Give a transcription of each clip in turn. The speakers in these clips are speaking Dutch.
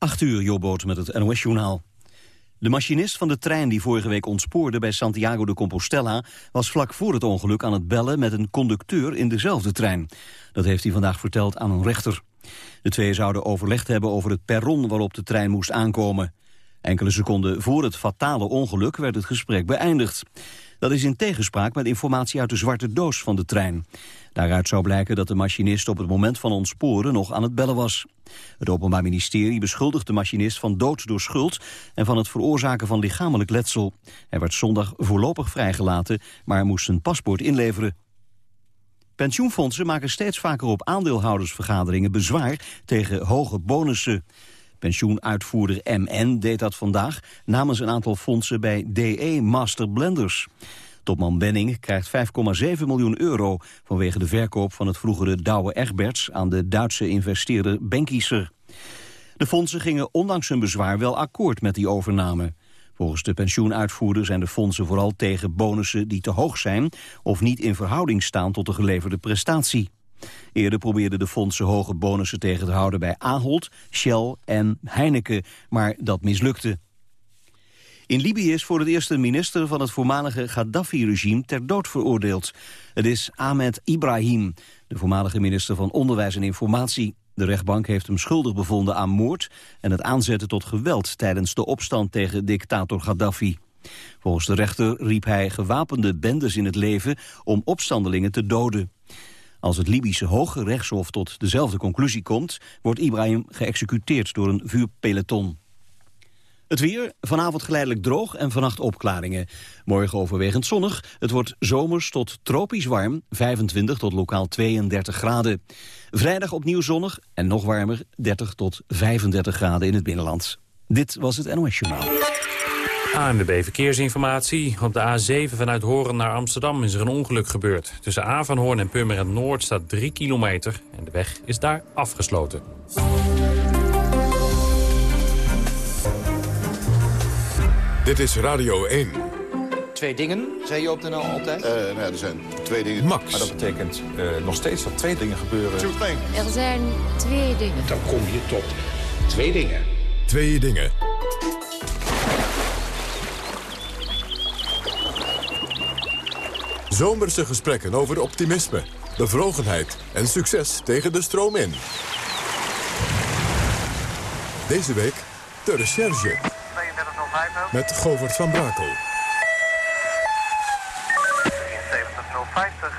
8 uur, Jobboot met het NOS-journaal. De machinist van de trein die vorige week ontspoorde bij Santiago de Compostela... was vlak voor het ongeluk aan het bellen met een conducteur in dezelfde trein. Dat heeft hij vandaag verteld aan een rechter. De twee zouden overlegd hebben over het perron waarop de trein moest aankomen. Enkele seconden voor het fatale ongeluk werd het gesprek beëindigd. Dat is in tegenspraak met informatie uit de zwarte doos van de trein. Daaruit zou blijken dat de machinist op het moment van ontsporen nog aan het bellen was. Het Openbaar Ministerie beschuldigt de machinist van dood door schuld... en van het veroorzaken van lichamelijk letsel. Hij werd zondag voorlopig vrijgelaten, maar moest zijn paspoort inleveren. Pensioenfondsen maken steeds vaker op aandeelhoudersvergaderingen bezwaar tegen hoge bonussen. Pensioenuitvoerder MN deed dat vandaag namens een aantal fondsen bij DE Master Blenders. Topman Benning krijgt 5,7 miljoen euro vanwege de verkoop van het vroegere Douwe Egberts aan de Duitse investeerder Benkieser. De fondsen gingen ondanks hun bezwaar wel akkoord met die overname. Volgens de pensioenuitvoerder zijn de fondsen vooral tegen bonussen die te hoog zijn of niet in verhouding staan tot de geleverde prestatie. Eerder probeerden de fondsen hoge bonussen tegen te houden bij Ahold, Shell en Heineken, maar dat mislukte. In Libië is voor het eerst een minister van het voormalige Gaddafi-regime ter dood veroordeeld. Het is Ahmed Ibrahim, de voormalige minister van Onderwijs en Informatie. De rechtbank heeft hem schuldig bevonden aan moord en het aanzetten tot geweld tijdens de opstand tegen dictator Gaddafi. Volgens de rechter riep hij gewapende bendes in het leven om opstandelingen te doden. Als het Libische Hoge Rechtshof tot dezelfde conclusie komt... wordt Ibrahim geëxecuteerd door een vuurpeloton. Het weer, vanavond geleidelijk droog en vannacht opklaringen. Morgen overwegend zonnig, het wordt zomers tot tropisch warm... 25 tot lokaal 32 graden. Vrijdag opnieuw zonnig en nog warmer, 30 tot 35 graden in het binnenland. Dit was het NOS Journaal. ANWB Verkeersinformatie. Op de A7 vanuit Horen naar Amsterdam is er een ongeluk gebeurd. Tussen Avanhoorn en Purmerend Noord staat 3 kilometer en de weg is daar afgesloten. Dit is Radio 1. Twee dingen, zei je op de NL altijd? Uh, nou ja, er zijn twee dingen. Max. Maar dat betekent uh, nog steeds dat twee dingen gebeuren. Er zijn twee dingen. Dan kom je tot twee dingen. Twee dingen. Zomerse gesprekken over optimisme, bevlogenheid en succes tegen de stroom in. Deze week de recherche. Met Govert van Brakel. 73050.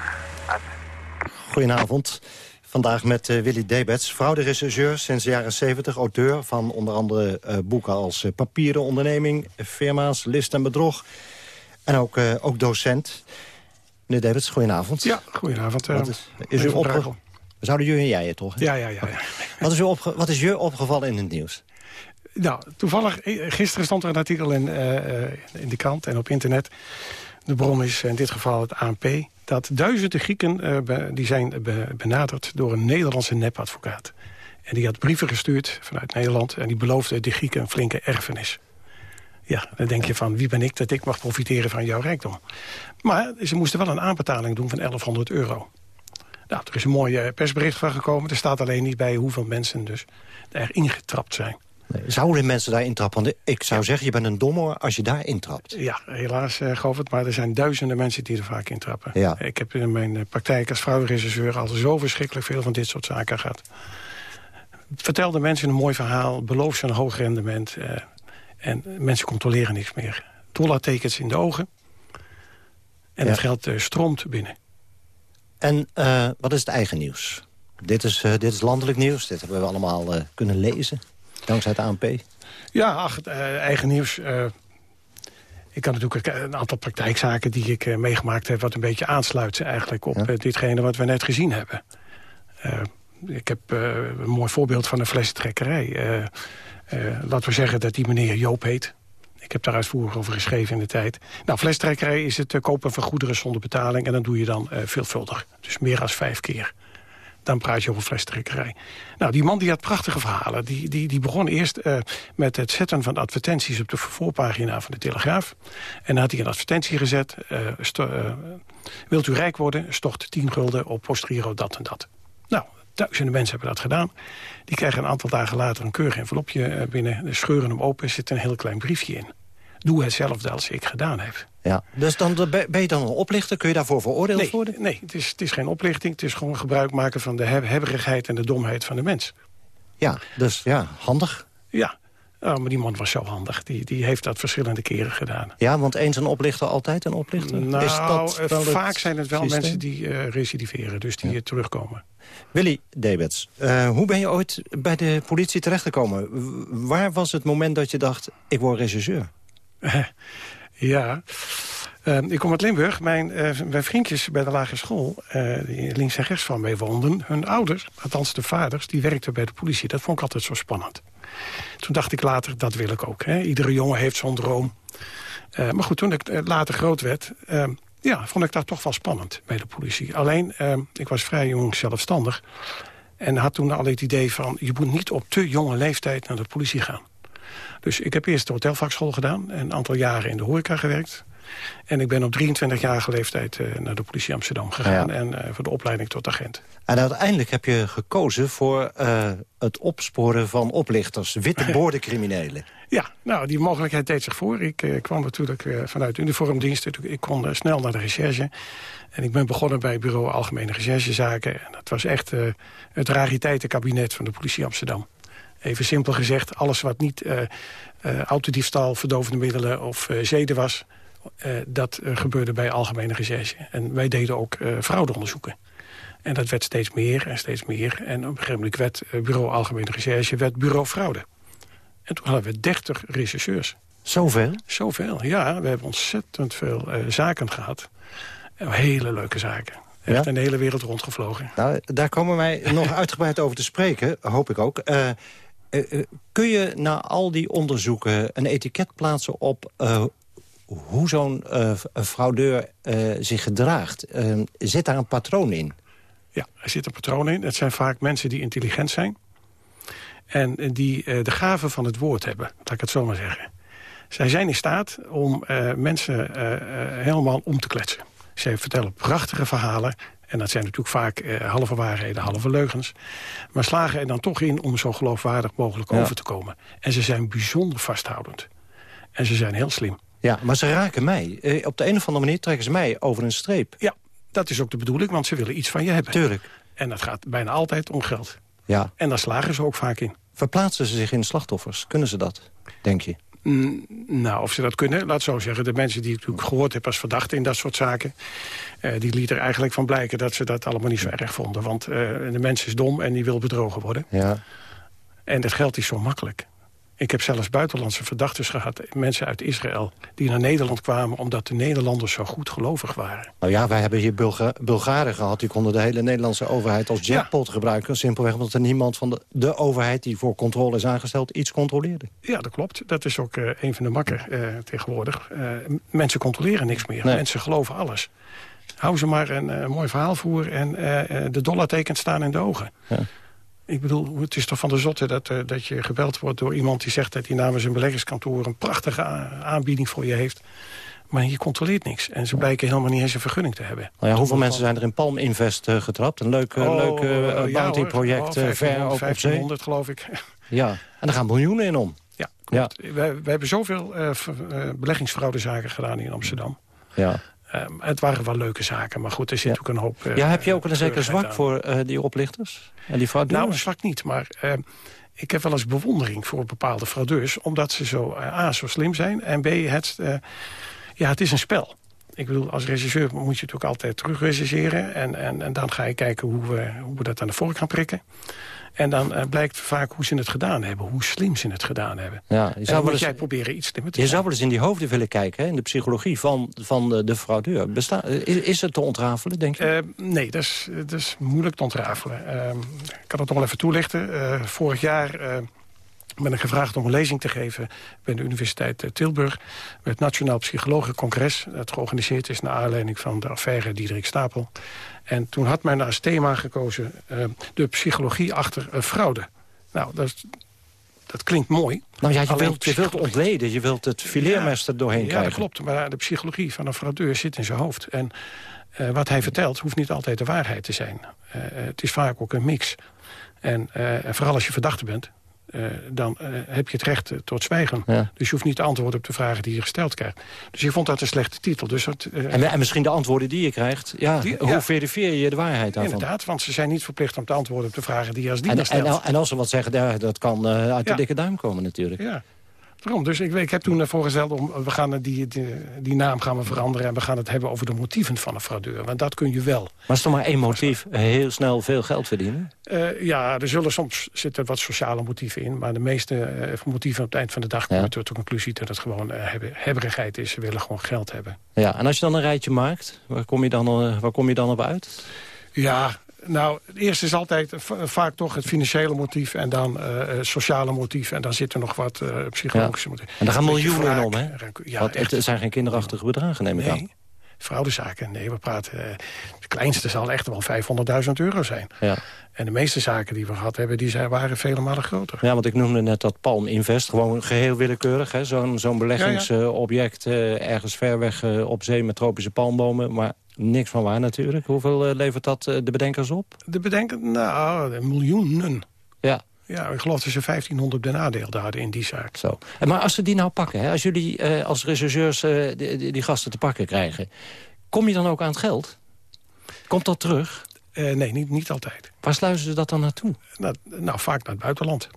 Goedenavond. Vandaag met uh, Willy Debets, fraude-rechercheur sinds de jaren 70. Auteur van onder andere uh, boeken als uh, Papieren onderneming, firma's, list en bedrog. En ook, ook docent. Meneer Debets, goedenavond. Ja, goedenavond. Wat is, is u opge... We zouden jullie en jij het toch? Ja, ja, ja. ja. Wat, is u opge... Wat is je opgevallen in het nieuws? Nou, toevallig, gisteren stond er een artikel in, uh, in de krant en op internet. De bron is in dit geval het ANP. Dat duizenden Grieken uh, die zijn benaderd door een Nederlandse nepadvocaat. En die had brieven gestuurd vanuit Nederland... en die beloofde de Grieken een flinke erfenis. Ja, dan denk je van, wie ben ik dat ik mag profiteren van jouw rijkdom? Maar ze moesten wel een aanbetaling doen van 1100 euro. Nou, er is een mooi persbericht van gekomen. Er staat alleen niet bij hoeveel mensen dus er ingetrapt zijn. Nee, zouden mensen daar intrappen? Want ik zou zeggen, je bent een dommer als je daar intrapt. Ja, helaas, uh, Govert, maar er zijn duizenden mensen die er vaak intrappen. Ja. Ik heb in mijn praktijk als vrouwenregisseur al zo verschrikkelijk veel van dit soort zaken gehad. Vertel de mensen een mooi verhaal, beloof ze een hoog rendement... Uh, en mensen controleren niks meer. Dollartekens in de ogen. En ja. het geld uh, stroomt binnen. En uh, wat is het eigen nieuws? Dit is, uh, dit is landelijk nieuws. Dit hebben we allemaal kunnen lezen. Dankzij het ANP. Ja, ach, eigen nieuws. ik kan natuurlijk een aantal praktijkzaken die ik meegemaakt heb... wat een beetje aansluit eigenlijk op ja. ditgene wat we net gezien hebben. ik heb een mooi voorbeeld van een flessentrekkerij... Uh, laten we zeggen dat die meneer Joop heet. Ik heb daar uitvoerig over geschreven in de tijd. Nou, flestrekkerij is het uh, kopen van goederen zonder betaling... en dan doe je dan uh, veelvuldig. Dus meer dan vijf keer. Dan praat je over flestrekkerij. Nou, die man die had prachtige verhalen. Die, die, die begon eerst met het zetten van advertenties... op de voorpagina van de Telegraaf. En dan had hij een advertentie gezet. wilt u rijk worden, stort 10 gulden op postgiro dat en dat. Nou, Duizenden mensen hebben dat gedaan. Die krijgen een aantal dagen later een keurig envelopje binnen. Scheuren hem open, zit een heel klein briefje in. Doe hetzelfde als ik gedaan heb. Ja, dus dan ben je dan een oplichter? Kun je daarvoor veroordeeld nee, worden? Nee, het is, het is geen oplichting. Het is gewoon gebruik maken van de hebberigheid en de domheid van de mens. Ja, dus ja, handig. Ja, Oh, maar die man was zo handig. Die, die heeft dat verschillende keren gedaan. Ja, want eens een oplichter, altijd een oplichter? Nou, Is dat eh, vaak zijn het wel systeem? mensen die uh, recidiveren. Dus die ja. terugkomen. Willy Debets, uh, hoe ben je ooit bij de politie terechtgekomen? Waar was het moment dat je dacht, ik word regisseur? ja... Uh, ik kom uit Limburg. Mijn, uh, mijn vriendjes bij de lagere school, die links en rechts van mij woonden... hun ouders, althans de vaders, die werkten bij de politie. Dat vond ik altijd zo spannend. Toen dacht ik later, dat wil ik ook. Hè. Iedere jongen heeft zo'n droom. maar goed, toen ik later groot werd... ja, vond ik dat toch wel spannend bij de politie. Alleen, ik was vrij jong zelfstandig... en had toen al het idee van... je moet niet op te jonge leeftijd naar de politie gaan. Dus ik heb eerst de hotelvakschool gedaan... en een aantal jaren in de horeca gewerkt... En ik ben op 23-jarige leeftijd uh, naar de politie Amsterdam gegaan... Ja. en uh, voor de opleiding tot agent. En uiteindelijk heb je gekozen voor uh, het opsporen van oplichters. Witte boordencriminelen. Ja, nou, die mogelijkheid deed zich voor. Ik kwam natuurlijk vanuit uniformdienst. Ik kon snel naar de recherche. En ik ben begonnen bij het bureau Algemene Recherchezaken. En dat was echt het rariteitenkabinet van de politie Amsterdam. Even simpel gezegd, alles wat niet autodiefstal, verdovende middelen of zeden was... Uh, dat uh, gebeurde bij Algemene Recherche. En wij deden ook uh, fraudeonderzoeken. En dat werd steeds meer en steeds meer. En op een gegeven moment werd Bureau Algemene Recherche werd Bureau Fraude. En toen hadden we 30 rechercheurs. Zoveel? Zoveel, ja. We hebben ontzettend veel zaken gehad. hele leuke zaken. Echt Ja? in de hele wereld rondgevlogen. Nou, daar komen wij nog uitgebreid over te spreken, hoop ik ook. Uh, uh, kun je na al die onderzoeken een etiket plaatsen op hoe zo'n uh, fraudeur uh, zich gedraagt. Uh, zit daar een patroon in? Ja, er zit een patroon in. Het zijn vaak mensen die intelligent zijn. En die de gave van het woord hebben, laat ik het zo maar zeggen. Zij zijn in staat om mensen helemaal om te kletsen. Zij vertellen prachtige verhalen. En dat zijn natuurlijk vaak halve waarheden, halve leugens. Maar slagen er dan toch in om zo geloofwaardig mogelijk Ja. over te komen. En ze zijn bijzonder vasthoudend. En ze zijn heel slim. Ja, maar ze raken mij. Eh, op de een of andere manier trekken ze mij over een streep. Ja, dat is ook de bedoeling, want ze willen iets van je hebben. Tuurlijk. En dat gaat bijna altijd om geld. Ja. En daar slagen ze ook vaak in. Verplaatsen ze zich in slachtoffers? Kunnen ze dat, denk je? Mm, nou, of ze dat kunnen, laat zo zeggen. De mensen die ik natuurlijk gehoord heb als verdachte in dat soort zaken... eh, die lieten er eigenlijk van blijken dat ze dat allemaal niet zo erg vonden. Want eh, de mens is dom en die wil bedrogen worden. Ja. En dat geld is zo makkelijk. Ik heb zelfs buitenlandse verdachten gehad, mensen uit Israël... die naar Nederland kwamen omdat de Nederlanders zo goed gelovig waren. Nou ja, wij hebben hier Bulga Bulgaren gehad. Die konden de hele Nederlandse overheid als jackpot gebruiken. Simpelweg omdat er niemand van de, de overheid die voor controle is aangesteld iets controleerde. Ja, dat klopt. Dat is ook uh, een van de makken uh, tegenwoordig. Uh, mensen controleren niks meer. Nee. Mensen geloven alles. Hou ze maar een mooi verhaal voor en de dollartekens staan in de ogen. Ja. Ik bedoel, het is toch van de zotte dat, uh, dat je gebeld wordt door iemand die zegt... dat hij namens een beleggerskantoor een prachtige aanbieding voor je heeft. Maar je controleert niks. En ze blijken helemaal niet eens een vergunning te hebben. Nou ja, hoeveel mensen zijn er in Palm Invest uh, getrapt? Een leuk, uh, oh, leuk uh, bounty-project oh, ver op, 1500, op zee? geloof ik. Ja, en daar gaan miljoenen in om. Ja, klopt. Ja. We, we, hebben zoveel beleggingsfraudezaken gedaan in Amsterdam. Ja. Um, het waren wel leuke zaken, maar goed, er zit ja. ook een hoop... Uh, ja, heb je ook een zeker zwak aan. voor uh, die oplichters? En die fraudeurs? Nou, zwak niet, maar uh, ik heb wel eens bewondering voor bepaalde fraudeurs... omdat ze zo, A, zo slim zijn en B, het, ja, het is een spel. Ik bedoel, als regisseur moet je natuurlijk altijd terugregisseren... en, en, en dan ga je kijken hoe we, hoe we dat aan de vork gaan prikken. En dan uh, blijkt vaak hoe ze het gedaan hebben. Hoe slim ze het gedaan hebben. Ja, je zou wel eens, jij proberen iets slimmer te Je zijn. zou wel eens in die hoofden willen kijken, hè, in de psychologie van, van de, de fraudeur. Besta is, is het te ontrafelen, denk je? Uh, nee, dat is, dat is moeilijk te ontrafelen. Uh, ik kan het nog wel even toelichten. vorig jaar ben ik gevraagd om een lezing te geven... bij de Universiteit Tilburg... met het Nationaal Psychologencongres... dat georganiseerd is naar aanleiding van de affaire Diederik Stapel. En toen had men als thema gekozen... Uh, de psychologie achter uh, fraude. Nou, dat dat klinkt mooi. Nou ja, je wilt, je wilt ontleden, je wilt het fileermes er doorheen Ja, krijgen. dat klopt. Maar de psychologie van een fraudeur zit in zijn hoofd. En eh, wat hij vertelt hoeft niet altijd de waarheid te zijn. Eh, eh, het is vaak ook een mix. En eh, en vooral als je verdachte bent... eh, dan eh, heb je het recht eh, tot zwijgen. Ja. Dus je hoeft niet te antwoorden op de vragen die je gesteld krijgt. Dus je vond dat een slechte titel. Dus dat, eh, En, en misschien de antwoorden die je krijgt, ja, Die- hoe ja. verifieer je de waarheid daarvan? inderdaad, want ze zijn niet verplicht om te antwoorden op de vragen die je als diener stelt. en, en als ze wat zeggen, dat kan uit de dikke duim komen natuurlijk. Ja, daarom. Dus ik, ik heb toen voorgesteld, om, we gaan die, die, die naam gaan we veranderen... en we gaan het hebben over de motieven van een fraudeur. Want dat kun je wel. Maar het is toch maar één motief, heel snel veel geld verdienen? Eh, ja, er zullen soms zitten wat sociale motieven in... maar de meeste eh, motieven op het eind van de dag... komen Ja. tot de conclusie dat het gewoon eh, hebben, hebberigheid is. Ze willen gewoon geld hebben. Ja, en als je dan een rijtje maakt, waar kom je dan, waar kom je dan op uit? Ja, nou, het eerste is altijd va- vaak toch het financiële motief... en dan het sociale motief en dan zit er nog wat eh, psychologische motieven. En daar gaan miljoenen in om, hè? Ja, Want echt. het zijn geen kinderachtige bedragen, neem ik aan. Nee, fraudezaken. Nee, we praten... de kleinste zal echt wel 500.000 euro zijn. Ja. En de meeste zaken die we gehad hebben, die zijn, waren vele malen groter. ja, want ik noemde net dat Palm Invest, gewoon geheel willekeurig. hè, Zo'n zo'n beleggingsobject ergens ver weg op zee met tropische palmbomen. Maar niks van waar natuurlijk. Hoeveel eh, levert dat eh, de bedenkers op? De bedenken, nou, miljoenen. Ja, Ja, ik geloof dat ze 1500 benadeelden hadden in die zaak. zo. En Maar als ze die nou pakken, hè, als jullie eh, als rechercheurs eh, die, gasten te pakken krijgen... kom je dan ook aan het geld? Komt dat terug? Eh, nee, niet, niet altijd. Waar sluizen ze dat dan naartoe? Nou, nou, vaak naar het buitenland.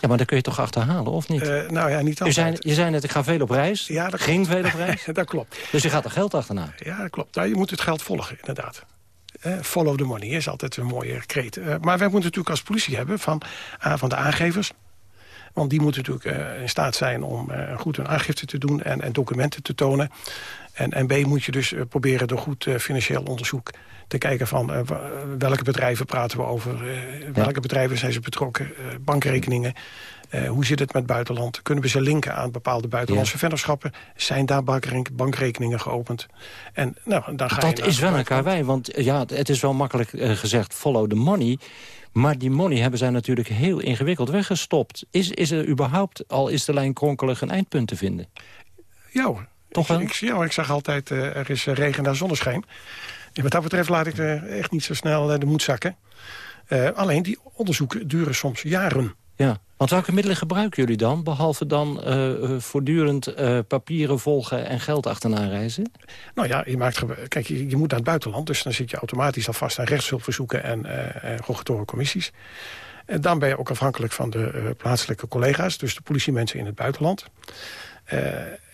Ja, maar dat kun je toch achterhalen, of niet? Eh, nou ja, niet je, altijd. zei, je zei net, ik ga veel op reis. Ja, dat Ging veel op reis. dat klopt. Dus je gaat er geld achterna. Ja, dat klopt. Nou, je moet het geld volgen, inderdaad. Eh, follow the money is altijd een mooie kreet. Eh, maar wij moeten natuurlijk als politie hebben van, A, van de aangevers. Want die moeten natuurlijk in staat zijn om goed hun aangifte te doen... en, en documenten te tonen. En, en B, moet je dus proberen door goed financieel onderzoek... te kijken van eh, welke bedrijven praten we over... eh, welke bedrijven zijn ze betrokken, eh, bankrekeningen... hoe zit het met buitenland? Kunnen we ze linken aan bepaalde buitenlandse vennootschappen? Zijn daar bankre- bankrekeningen geopend? En nou, dan ga je Dat naar is wel een karwei, want ja, het is wel makkelijk gezegd follow the money. Maar die money hebben zij natuurlijk heel ingewikkeld weggestopt. Is, is er überhaupt, al is de lijn kronkelig, een eindpunt te vinden? Ja. Toch ik, wel? Ik, ja, hoor, ik zag altijd, er is regen en zonneschijn. En wat dat betreft laat ik eh, echt niet zo snel eh, de moed zakken. Eh, alleen die onderzoeken duren soms jaren. Ja, want welke middelen gebruiken jullie dan? Behalve dan eh, voortdurend papieren volgen en geld achterna reizen? Nou ja, je, maakt, kijk, je, je moet naar het buitenland... dus dan zit je automatisch al vast aan rechtshulpverzoeken en eh, rogatorencommissies. En dan ben je ook afhankelijk van de plaatselijke collega's... dus de politiemensen in het buitenland.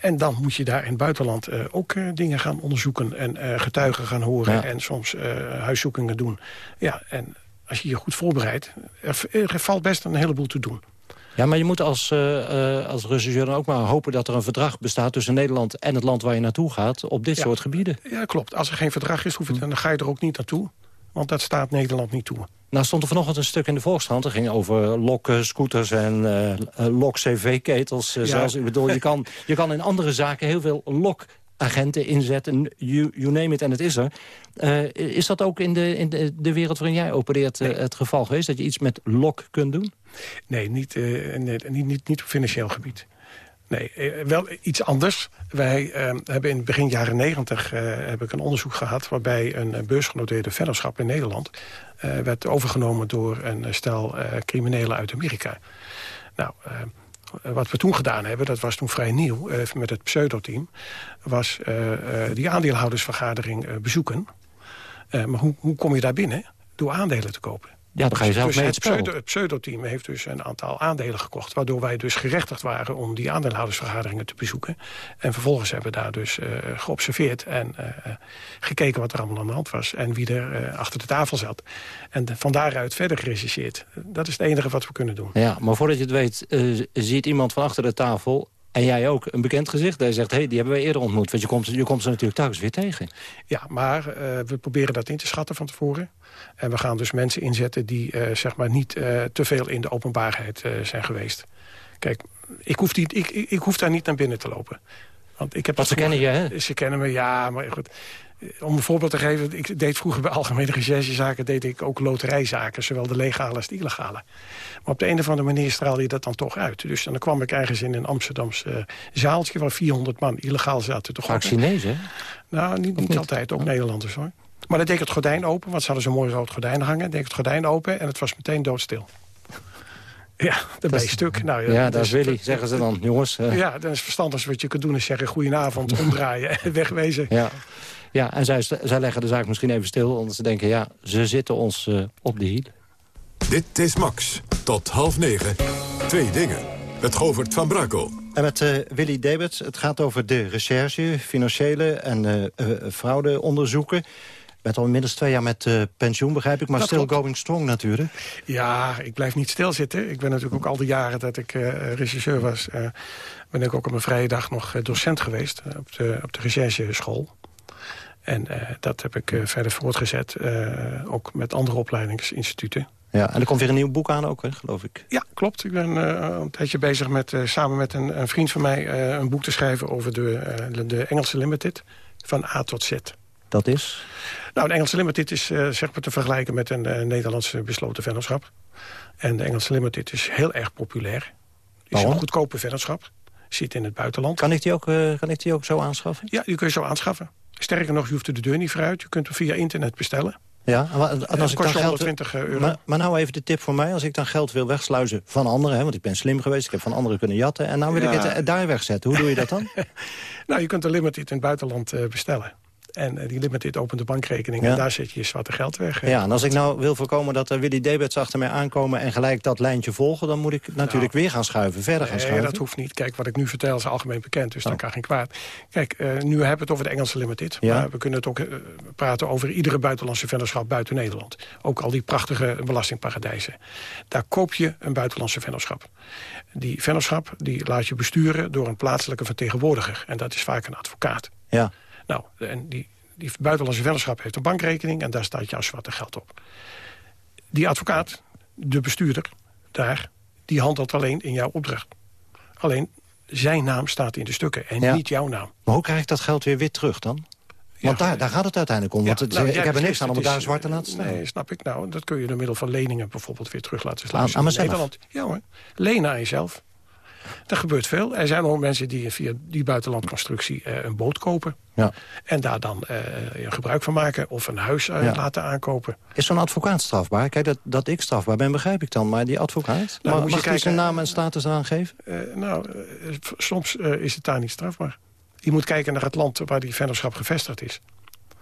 En dan moet je daar in het buitenland eh, ook eh, dingen gaan onderzoeken... en eh, getuigen gaan horen Ja. en soms huiszoekingen doen. Ja, en als je je goed voorbereidt... Er, er valt best een heleboel te doen. Ja, maar je moet als, eh, als dan ook maar hopen dat er een verdrag bestaat... tussen Nederland en het land waar je naartoe gaat op dit Ja. soort gebieden. Ja, klopt. Als er geen verdrag is, hoef je, dan ga je er ook niet naartoe. Want dat staat Nederland niet toe. Nou stond er vanochtend een stuk in de Volkskrant. Dat ging over lokken, scooters en eh eh, lok-cv-ketels. eh, Ja. zelfs. Ik bedoel, je kan, je kan in andere zaken heel veel lokagenten inzetten. You, you name it en het is er. Is dat ook in, de, in de, de wereld waarin jij opereert het geval geweest? Dat je iets met lok kunt doen? Nee, niet, nee, niet, niet, niet op financieel gebied. Nee, eh, wel iets anders. Wij eh, hebben in begin jaren negentig heb ik een onderzoek gehad... waarbij een eh, beursgenoteerde vennootschap in Nederland... eh, werd overgenomen door een eh, stel eh, criminelen uit Amerika. Nou, eh, wat we toen gedaan hebben, dat was toen vrij nieuw... eh, met het pseudoteam, was eh, eh, die aandeelhoudersvergadering eh, bezoeken. Eh, maar hoe, hoe kom je daar binnen? Door aandelen te kopen. Ja, dan ga je zelf dus mee het, het spel. pseudo, het pseudoteam heeft dus een aantal aandelen gekocht... waardoor wij dus gerechtigd waren om die aandeelhoudersvergaderingen te bezoeken. En vervolgens hebben we daar dus eh, geobserveerd en eh, eh, gekeken wat er allemaal aan de hand was... en wie er achter de tafel zat. En de- van daaruit verder gerechercheerd. Dat is het enige wat we kunnen doen. Ja, maar voordat je het weet, ziet iemand van achter de tafel... en jij ook een bekend gezicht. Hij zegt, hé, hey, die hebben we eerder ontmoet. Want je komt, je komt ze natuurlijk telkens weer tegen. Ja, maar eh, we proberen dat in te schatten van tevoren. En we gaan dus mensen inzetten die eh, zeg maar niet eh, te veel in de openbaarheid zijn geweest. Kijk, ik hoef, die, ik, ik, ik hoef daar niet naar binnen te lopen. Want ik heb Want dat ze kennen je, hè? Ze kennen me, ja, maar goed. Om een voorbeeld te geven, ik deed vroeger bij Algemene Recherchezaken... deed ik ook loterijzaken, zowel de legale als de illegale. Maar op de een of andere manier straalde je dat dan toch uit. Dus dan kwam ik ergens in een Amsterdamse uh, zaaltje... waar 400 man illegaal zaten. Toch Vaak Chinezen? Nou, niet, niet, altijd, ook Nederlanders hoor. Maar dan deed ik het gordijn open, want ze hadden zo'n mooi rood gordijn hangen. deed ik het gordijn open en het was meteen doodstil. Ja, dat ben je stuk. Nou, ja, ja dat is Willy, zeggen ze dan, jongens. Ja, dan is verstandig wat je kunt doen is zeggen... goedenavond, omdraaien en wegwezen. Ja, ja en zij, zij leggen de zaak misschien even stil... omdat ze denken, ja, ze zitten ons uh, op de hiel. Dit is Max. Tot half negen. Twee dingen. Met Govert van Brakel. En met uh, Willy Debets. Het gaat over de recherche, financiële en fraudeonderzoeken bent al inmiddels twee jaar met uh, pensioen, begrijp ik. Maar dat still going strong natuurlijk. Ja, ik blijf niet stilzitten. Ik ben natuurlijk ook al die jaren dat ik uh, regisseur was... Uh, ben ik ook op mijn vrije dag nog docent geweest op de, op de rechercheschool. En dat heb ik verder voortgezet, ook met andere opleidingsinstituten. Ja, en er komt weer een nieuw boek aan ook, hè, geloof ik. Ja, klopt. Ik ben een tijdje bezig met samen met een, een, vriend van mij... een boek te schrijven over de, de Engelse Limited, van A tot Z. Dat is? Nou, de Engelse Limited is zeg maar te vergelijken met een Nederlandse besloten vennootschap. En de Engelse Limited is heel erg populair. Is een goedkope vennootschap. Zit in het buitenland. Kan ik die ook, kan ik die ook zo aanschaffen? Ja, die kun je zo aanschaffen. Sterker nog, je hoeft er de deur niet vooruit. Je kunt hem via internet bestellen. Ja, en als ik dan geld, 120 euro. Maar, maar, nou even de tip voor mij. Als ik dan geld wil wegsluizen van anderen... Hè, want ik ben slim geweest, ik heb van anderen kunnen jatten... en nou wil ik het daar wegzetten. Hoe doe je dat dan? nou, je kunt de limited in het buitenland bestellen. En uh, die limited opent de bankrekening en daar zet je je zwarte geld weg. Ja, en als ik nou wil voorkomen dat er Willy Debets achter mij aankomen... en gelijk dat lijntje volgen, dan moet ik natuurlijk nou, weer gaan schuiven, verder gaan schuiven. Nee, dat hoeft niet. Kijk, wat ik nu vertel is algemeen bekend, dus oh. dat kan geen kwaad. Kijk, uh, nu hebben we het over de Engelse limited. Ja? Maar we kunnen het ook praten over iedere buitenlandse vennootschap buiten Nederland. Ook al die prachtige belastingparadijzen. Daar koop je een buitenlandse vennootschap. Die vennootschap die laat je besturen door een plaatselijke vertegenwoordiger. En dat is vaak een advocaat. Ja. Nou, en die, die buitenlandse vennootschap heeft een bankrekening... en daar staat jouw zwarte geld op. Die advocaat, de bestuurder, daar, die handelt alleen in jouw opdracht. Alleen zijn naam staat in de stukken en niet jouw naam. Maar hoe krijg ik dat geld weer wit terug dan? Want daar, daar gaat het uiteindelijk om. want het, nou, ik heb er niks aan om daar zwart te laten staan. Nee, snap ik. Nou, dat kun je door middel van leningen bijvoorbeeld weer terug laten slaan. Aan, aan mezelf? Ja hoor, lenen aan jezelf. Er gebeurt veel. Er zijn ook mensen die via die buitenlandconstructie uh, een boot kopen. Ja. En daar dan uh, gebruik van maken of een huis uh, laten aankopen. Is zo'n advocaat strafbaar? Kijk, dat, dat ik strafbaar ben, begrijp ik dan. Maar die advocaat, nou, mag, mag hij zijn naam en status eraan geven? nou, soms is het daar niet strafbaar. Je moet kijken naar het land waar die vennootschap gevestigd is.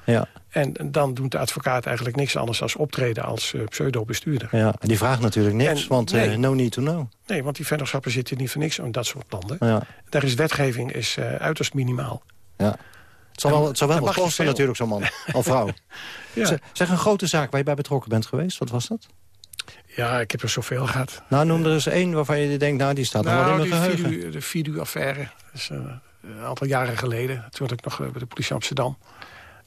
Ja. En dan doet de advocaat eigenlijk niks anders dan optreden als uh, pseudo-bestuurder. Ja, en die vraagt natuurlijk niks, want uh, no need to know. Nee, want die vennootschappen zitten niet voor niks in dat soort landen. Ja. Daar is wetgeving is uh, uiterst minimaal. Ja. Het zal wel, het zal wel wat kosten natuurlijk, zo'n man of vrouw. ja. Zeg, een grote zaak waar je bij betrokken bent geweest, wat was dat? Ja, ik heb er zoveel gehad. Nou, noem er eens één waarvan je denkt, nou, die staat nou, wel in mijn geheugen. de Fidu-affaire, dat is een aantal jaren geleden. Toen had ik nog bij de politie Amsterdam.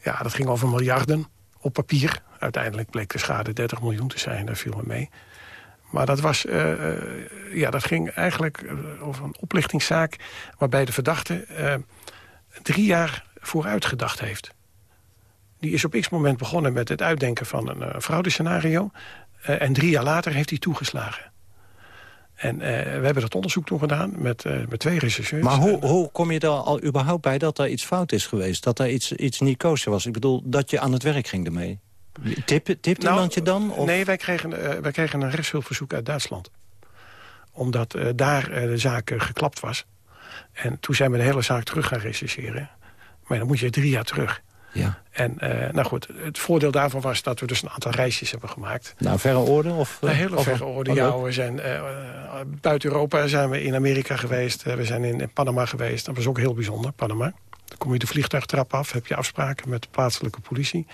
Ja, dat ging over miljarden op papier. Uiteindelijk bleek de schade 30 miljoen te zijn, daar viel me mee. Maar dat, was, uh, ja, dat ging eigenlijk uh, over een oplichtingszaak... waarbij de verdachte drie jaar vooruit gedacht heeft. Die is op x moment begonnen met het uitdenken van een fraudescenario... en drie jaar later heeft hij toegeslagen. En uh, we hebben dat onderzoek toen gedaan met, uh, met twee rechercheurs. Maar hoe, hoe kom je er al überhaupt bij dat er iets fout is geweest? Dat er iets, iets niet kosher was? Ik bedoel, dat je aan het werk ging ermee. Tip, tipt nou, iemand je dan? Of? Nee, wij kregen, uh, wij kregen een rechtshulpverzoek uit Duitsland. Omdat daar de zaak geklapt was. En toen zijn we de hele zaak terug gaan rechercheren. Maar dan moet je drie jaar terug. Ja. En uh, nou goed, het voordeel daarvan was dat we dus een aantal reisjes hebben gemaakt. Nou, verre orde? Of, hele verre orde, ja. We zijn, uh, buiten Europa zijn we in Amerika geweest. we zijn in, Panama geweest. Dat was ook heel bijzonder, Panama. Dan kom je de vliegtuigtrap af, heb je afspraken met de plaatselijke politie.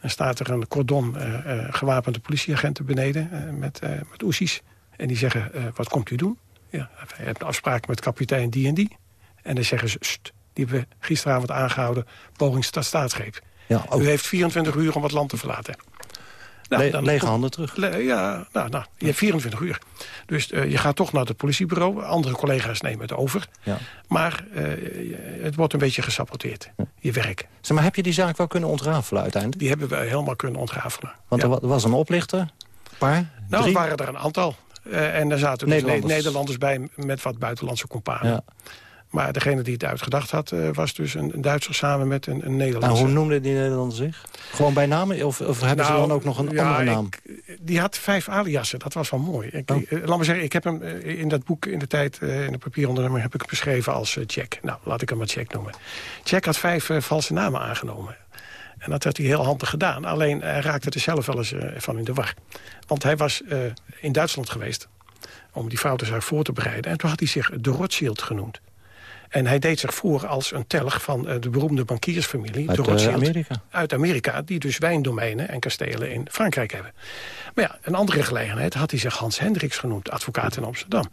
Dan staat er een cordon uh, gewapende politieagenten beneden met, met oesies. En die zeggen, wat komt u doen? Ja, je hebt een afspraak met kapitein die en die. En dan zeggen ze, St, die hebben we gisteravond aangehouden, poging tot staatsgreep. Ja, U heeft 24 uur om het land te verlaten. Le Nou, dan- lege handen terug. Le- Ja, nou, nou, je hebt 24 uur. Dus eh, je gaat toch naar het politiebureau. Andere collega's nemen het over. Ja. Maar eh, het wordt een beetje gesaboteerd. Je werk. Zeg maar, heb je die zaak wel kunnen ontrafelen uiteindelijk? Die hebben we helemaal kunnen ontrafelen. Want Ja. er wa- was een oplichter, een paar, Nou, er waren er een aantal. Eh, en daar zaten dus Nederlanders. Nederlanders. Nederlanders bij met wat buitenlandse companen. Ja. Maar degene die het uitgedacht had, eh, was dus een, een Duitser samen met een, een Nou, Nederlandse. hoe noemden die Nederlanders zich? Gewoon bij naam? Of, of hebben ze Nou, dan ook nog een ja, andere naam? ik- die had vijf aliasen, dat was wel mooi. Ik, Oh. eh, laat maar zeggen, ik heb hem eh, in dat boek in de tijd, in de papieronderneming, heb ik hem beschreven als Jack. Nou, laat ik hem maar Jack noemen. Jack had vijf valse namen aangenomen. En dat had hij heel handig gedaan. Alleen hij raakte er zelf wel eens van in de war. Want hij was in Duitsland geweest om die fraudezaak voor te bereiden. En toen had hij zich de Rothschild genoemd. En hij deed zich voor als een telg van eh, de beroemde bankiersfamilie. Uit, eh, Rothschild, Amerika. Uit Amerika, die dus wijndomeinen en kastelen in Frankrijk hebben. Maar ja, een andere gelegenheid had hij zich Hans Hendricks genoemd, advocaat in Amsterdam.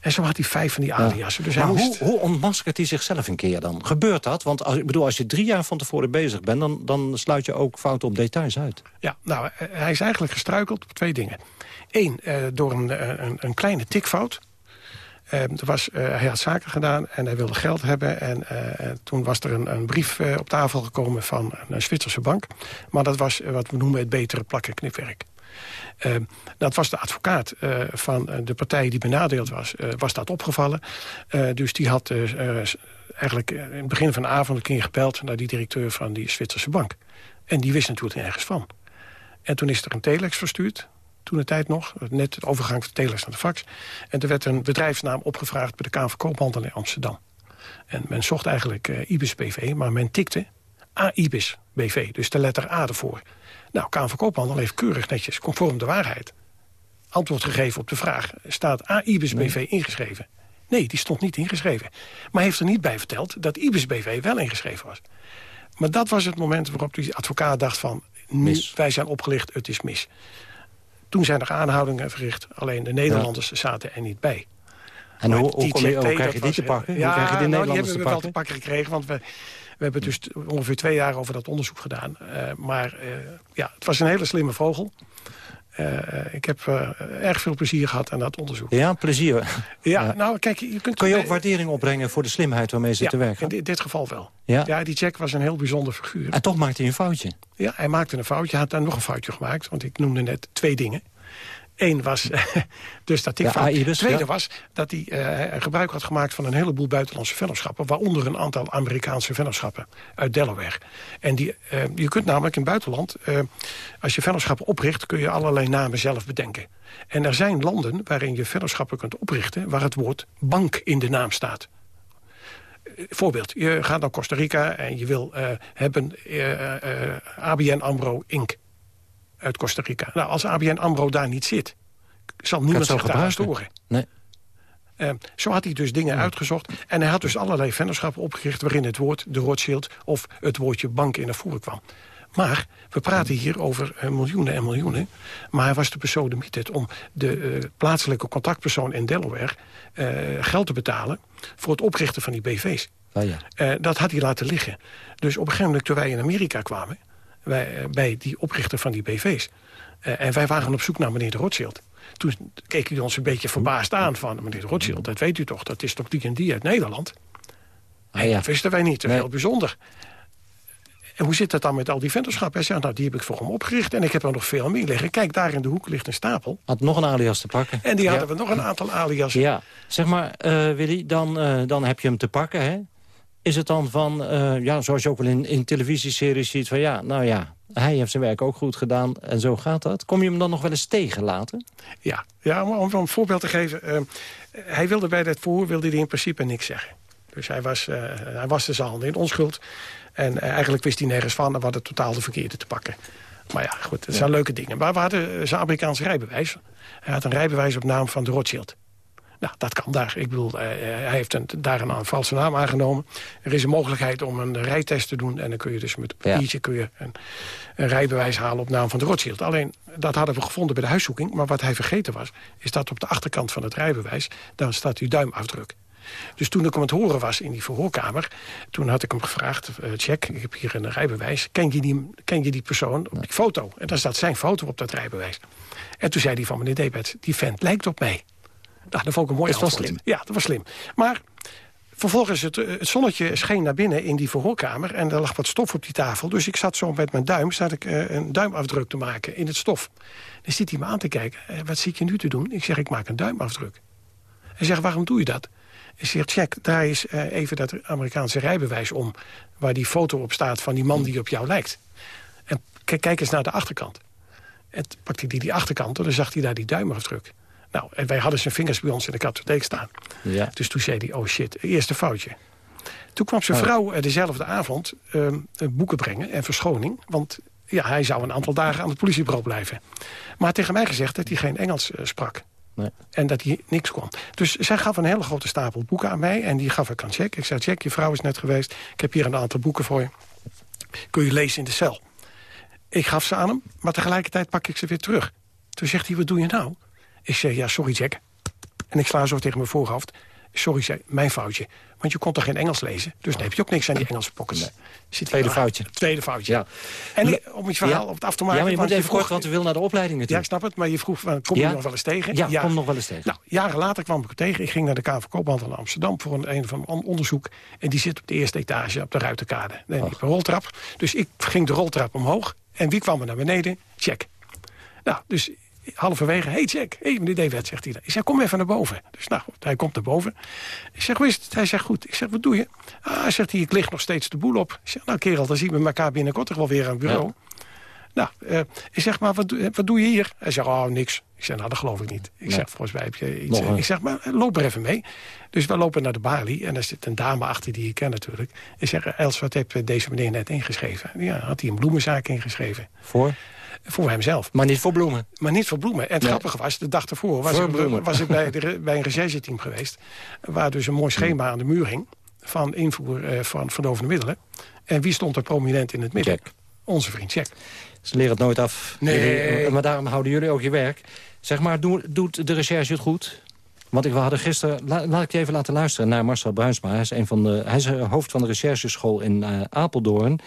En zo had hij vijf van die aliasen. Dus hij maar moest... hoe, hoe ontmaskert hij zichzelf een keer dan? Gebeurt dat? Want als, ik bedoel, als je drie jaar van tevoren bezig bent... dan, dan sluit je ook fouten op details uit. Ja, nou, eh, hij is eigenlijk gestruikeld op twee dingen. Eén, eh, door een, een, een kleine tikfout. Eh, er was, eh, hij had zaken gedaan en hij wilde geld hebben. En eh, toen was er een, een brief eh, op tafel gekomen van een Zwitserse bank. Maar dat was wat we noemen het betere plakken knipwerk. Eh, dat was de advocaat van de partij die benadeeld was, was dat opgevallen. Dus die had eigenlijk in het begin van de avond een keer gebeld... naar die directeur van die Zwitserse bank. En die wist natuurlijk nergens van. En toen is er een telex verstuurd, toen de tijd nog. Net de overgang van de telex naar de fax. En er werd een bedrijfsnaam opgevraagd bij de Kamer van Koophandel in Amsterdam. En men zocht eigenlijk eh, Ibis BV, maar men tikte A-Ibis BV. Dus de letter A ervoor. Nou, Kamer van Koophandel heeft keurig netjes, conform de waarheid... antwoord gegeven op de vraag, staat A-Ibis BV ingeschreven? Nee, die stond niet ingeschreven. Maar heeft er niet bij verteld dat Ibis BV wel ingeschreven was. Maar dat was het moment waarop die advocaat dacht van... nu, Mis. wij zijn opgelicht, het is mis. Toen zijn er aanhoudingen verricht, alleen de Nederlanders zaten er niet bij. En hoe, hoe, kom je, hoe krijg je dat die te pakken? Ja, hoe krijg je die nou, hebben we te wel te pakken? gekregen, want we, we hebben dus ongeveer twee jaar over dat onderzoek gedaan. Eh, maar eh, ja, het was een hele slimme vogel. Eh, ik heb eh, erg veel plezier gehad aan dat onderzoek. Ja, plezier. Ja, Ja. nou kijk, je kunt... Kun je ook eh, waardering opbrengen voor de slimheid waarmee ze ja, te werken? in dit, geval wel. Ja? Ja, die Jack was een heel bijzonder figuur. En toch maakt hij een foutje. Ja, hij maakte een foutje. Hij had daar nog een foutje gemaakt. Want ik noemde net twee dingen. Eén was dus dat ik Ja, fout. Aibis, tweede ja. was dat hij eh, gebruik had gemaakt van een heleboel buitenlandse vennootschappen. Waaronder een aantal Amerikaanse vennootschappen uit Delaware. En die, eh, je kunt namelijk in het buitenland, eh, als je vennootschappen opricht, kun je allerlei namen zelf bedenken. En er zijn landen waarin je vennootschappen kunt oprichten waar het woord bank in de naam staat. Voorbeeld, je gaat naar Costa Rica en je wil hebben ABN AMRO Inc. uit Costa Rica. Nou, als ABN AMRO daar niet zit, zal niemand zich daar storen. Nee. Eh, zo had hij dus dingen uitgezocht. En hij had dus allerlei vennootschappen opgericht... waarin het woord de Rothschild of het woordje bank in naar voren kwam. Maar we praten hier over eh, miljoenen en miljoenen. Maar hij was de besodemieterd om de eh, plaatselijke contactpersoon in Delaware... geld te betalen voor het oprichten van die BV's. Ah, ja. Dat had hij laten liggen. Dus op een gegeven moment toen wij in Amerika kwamen... Eh, bij die oprichter van die BV's... eh, en wij waren op zoek naar meneer de Rothschild... toen keek hij ons een beetje verbaasd aan van... meneer de Rothschild, dat weet u toch, dat is toch die en die uit Nederland? Ah, ja. Dat wisten wij niet, dat is Nee. heel bijzonder. En hoe zit dat dan met al die ventoorschappen? Hij zei, nou, die heb ik voor hem opgericht en ik heb er nog veel meer liggen. Kijk, daar in de hoek ligt een stapel. Had nog een alias te pakken. En die Ja. hadden we nog een aantal alias. Ja, zeg maar, eh, Willy, dan, dan heb je hem te pakken, hè? Is het dan van, eh, ja, zoals je ook wel in, in televisieseries ziet... van ja, nou ja, hij heeft zijn werk ook goed gedaan en zo gaat dat. Kom je hem dan nog wel eens tegen later? Ja, ja om, om een voorbeeld te geven. eh, hij wilde bij dat verhoor wilde hij in principe niks zeggen. Dus hij was, eh hij was de zaal in onschuld. En eh, eigenlijk wist hij nergens van en we hadden totaal de verkeerde te pakken. Maar ja, goed, het zijn leuke dingen. Maar we hadden zijn Amerikaans rijbewijs. Hij had een rijbewijs op naam van de Rothschild. Nou, dat kan daar. Ik bedoel, eh, eh, hij heeft een, daar een, valse naam aangenomen. Er is een mogelijkheid om een rijtest te doen. En dan kun je dus met een papiertje kun je een, een rijbewijs halen op naam van de Rothschild. Alleen, dat hadden we gevonden bij de huiszoeking. Maar wat hij vergeten was, is dat op de achterkant van het rijbewijs... daar staat uw duimafdruk. Dus toen ik hem het horen was in die verhoorkamer... toen had ik hem gevraagd, uh, check, ik heb hier een rijbewijs... ken je die, ken je die persoon op die foto? En daar staat zijn foto op dat rijbewijs. En toen zei hij van, meneer Debet, die vent lijkt op mij. Nou, dat vond ik een mooi Dat was slim. Ja, dat was slim. Maar vervolgens, het, eh, het zonnetje scheen naar binnen in die verhoorkamer... en er lag wat stof op die tafel. Dus ik zat zo met mijn duim zat ik, uh, een duimafdruk te maken in het stof. Dan zit hij me aan te kijken. Uh, wat zie ik je nu te doen? Ik zeg, ik maak een duimafdruk. Hij zegt, waarom doe je dat? Ik zeg, check, daar is uh, even dat Amerikaanse rijbewijs om... waar die foto op staat van die man die op jou lijkt. En kijk eens naar de achterkant. En pakte hij die achterkant en dan zag hij daar die duimafdruk. Nou, en wij hadden zijn vingers bij ons in de kartotheek staan. Ja. Dus toen zei hij, oh shit, eerste foutje. Toen kwam zijn vrouw uh, dezelfde avond uh, boeken brengen en verschoning. Want ja, hij zou een aantal dagen aan het politiebureau blijven. Maar tegen mij gezegd dat hij geen Engels uh, sprak. Nee. En dat hij niks kon. Dus zij gaf een hele grote stapel boeken aan mij. En die gaf ik aan Jack. Ik zei, Jack, je vrouw is net geweest. Ik heb hier een aantal boeken voor je. Kun je lezen in de cel. Ik gaf ze aan hem, maar tegelijkertijd pak ik ze weer terug. Toen zegt hij, wat doe je nou? Ik zeg, ja, sorry Jack. En ik sla zo tegen mijn voorhoofd. Sorry, zei, mijn foutje. Want je kon toch geen Engels lezen? Dus dan heb je ook niks aan die Engelse pockets. Nee. Zit Tweede foutje. Tweede foutje. Ja. En ik, om het verhaal ja. op het af te maken... Ja, maar je moet even vroeg, kort, want we willen naar de opleiding natuurlijk. Ja, ik snap het. Maar je vroeg, kom je nog wel eens tegen? Ja, ja. kom nog wel eens tegen. Nou, jaren later kwam ik tegen. Ik ging naar de KV Koophandel in Amsterdam voor een, een van onderzoek. En die zit op de eerste etage op de Ruiterkade. Nee, niet een roltrap. Dus ik ging de roltrap omhoog. En wie kwam er naar beneden? Check. Nou, dus halverwege, hey Jack, hey meneer David, zegt hij. Ik zeg, kom even naar boven. Dus nou, hij komt naar boven. Ik zeg, hoe het? Hij zegt, goed. Ik zeg, wat doe je? Ah, zegt hij, ik lig nog steeds de boel op. Ik zeg, nou kerel, dan zien we elkaar binnenkort toch wel weer aan het bureau. Nou, uh, ik zeg, maar wat, wat doe je hier? Hij zegt, oh, niks. Ik zeg, nou, dat geloof ik niet. Ik nee. zeg, volgens mij heb je iets... Ik zeg, maar loop er even mee. Dus we lopen naar de balie. En er zit een dame achter die ik ken natuurlijk. Ik zeg, Els, wat heb deze meneer net ingeschreven? Ja, had hij een bloemenzaak ingeschreven. Voor? Voor hemzelf. Maar niet voor bloemen? Maar niet voor bloemen. En het nee. grappige was, de dag ervoor was, ik, was ik bij, de, bij een rechercheteam geweest... waar dus een mooi schema aan de muur hing... van invoer van verdovende middelen. En wie stond er prominent in het midden? Jack. Onze vriend Jack. Ze leren het nooit af. Nee. Jullie, maar daarom houden jullie ook je werk. Zeg maar, doet de recherche het goed? Want ik, we hadden gisteren, la, laat ik je even laten luisteren naar Marcel Bruinsma. Hij is, een van de, hij is hoofd van de rechercheschool in uh, Apeldoorn.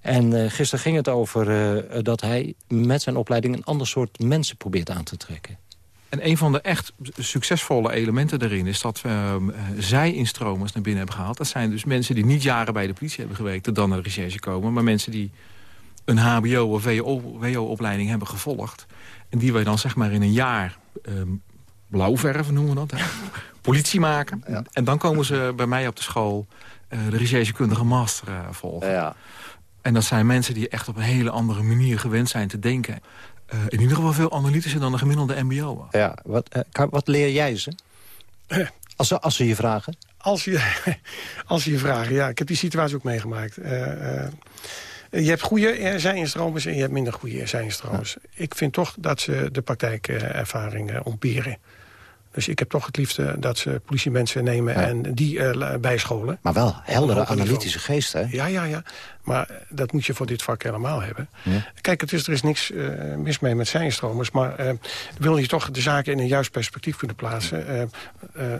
En uh, gisteren ging het over uh, dat hij met zijn opleiding... een ander soort mensen probeert aan te trekken. En een van de echt succesvolle elementen daarin... is dat we uh, zij-instromers naar binnen hebben gehaald. Dat zijn dus mensen die niet jaren bij de politie hebben gewerkt... en dan naar de recherche komen. Maar mensen die een hbo- of wo-opleiding hebben gevolgd. En die wij dan zeg maar in een jaar... Um, blauwverven noemen we dat. Hè? Politie maken. Ja. En dan komen ze bij mij op de school... Uh, de recherchekundige master uh, volgen. Ja. En dat zijn mensen die echt op een hele andere manier gewend zijn te denken. Uh, in ieder geval veel analytischer dan de gemiddelde mbo. Ja, wat, uh, wat leer jij ze? Als ze, als ze je vragen? Als je, als je je vragen, ja. Ik heb die situatie ook meegemaakt. Uh, je hebt goede zijinstromers en je hebt minder goede zijinstromers. Ja. Ik vind toch dat ze de praktijkervaring ontberen. Dus ik heb toch het liefste dat ze politiemensen nemen ja. en die uh, bijscholen. Maar wel heldere analytische geest, hè? Ja, ja, ja. Maar dat moet je voor dit vak helemaal hebben. Ja. Kijk, het is, er is niks uh, mis mee met zijnstromers. Maar uh, wil je toch de zaken in een juist perspectief kunnen plaatsen...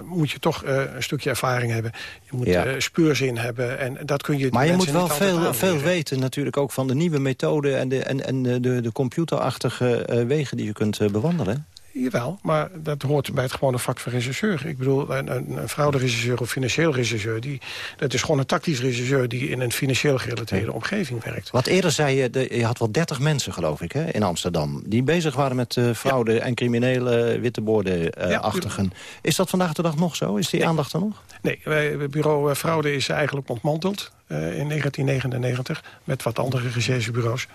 moet je toch een stukje ervaring hebben. Je moet ja. speurzin hebben. En dat kun je maar je moet wel veel, veel weten natuurlijk ook van de nieuwe methoden... en de, en, en de, de computerachtige wegen die je kunt bewandelen. Jawel, maar dat hoort bij het gewone vak van regisseur. Ik bedoel, een, een, een fraude-regisseur of financieel regisseur... Die, dat is gewoon een tactisch regisseur die in een financieel gerelateerde omgeving werkt. Wat eerder zei je, de, je had wel 30 mensen, geloof ik, hè, in Amsterdam... die bezig waren met uh, fraude ja. en criminele witteborden-achtigen. Uh, ja, is dat vandaag de dag nog zo? Is die nee. aandacht er nog? Nee, het bureau uh, fraude is eigenlijk ontmanteld uh, in 1999... met wat andere recherchebureaus.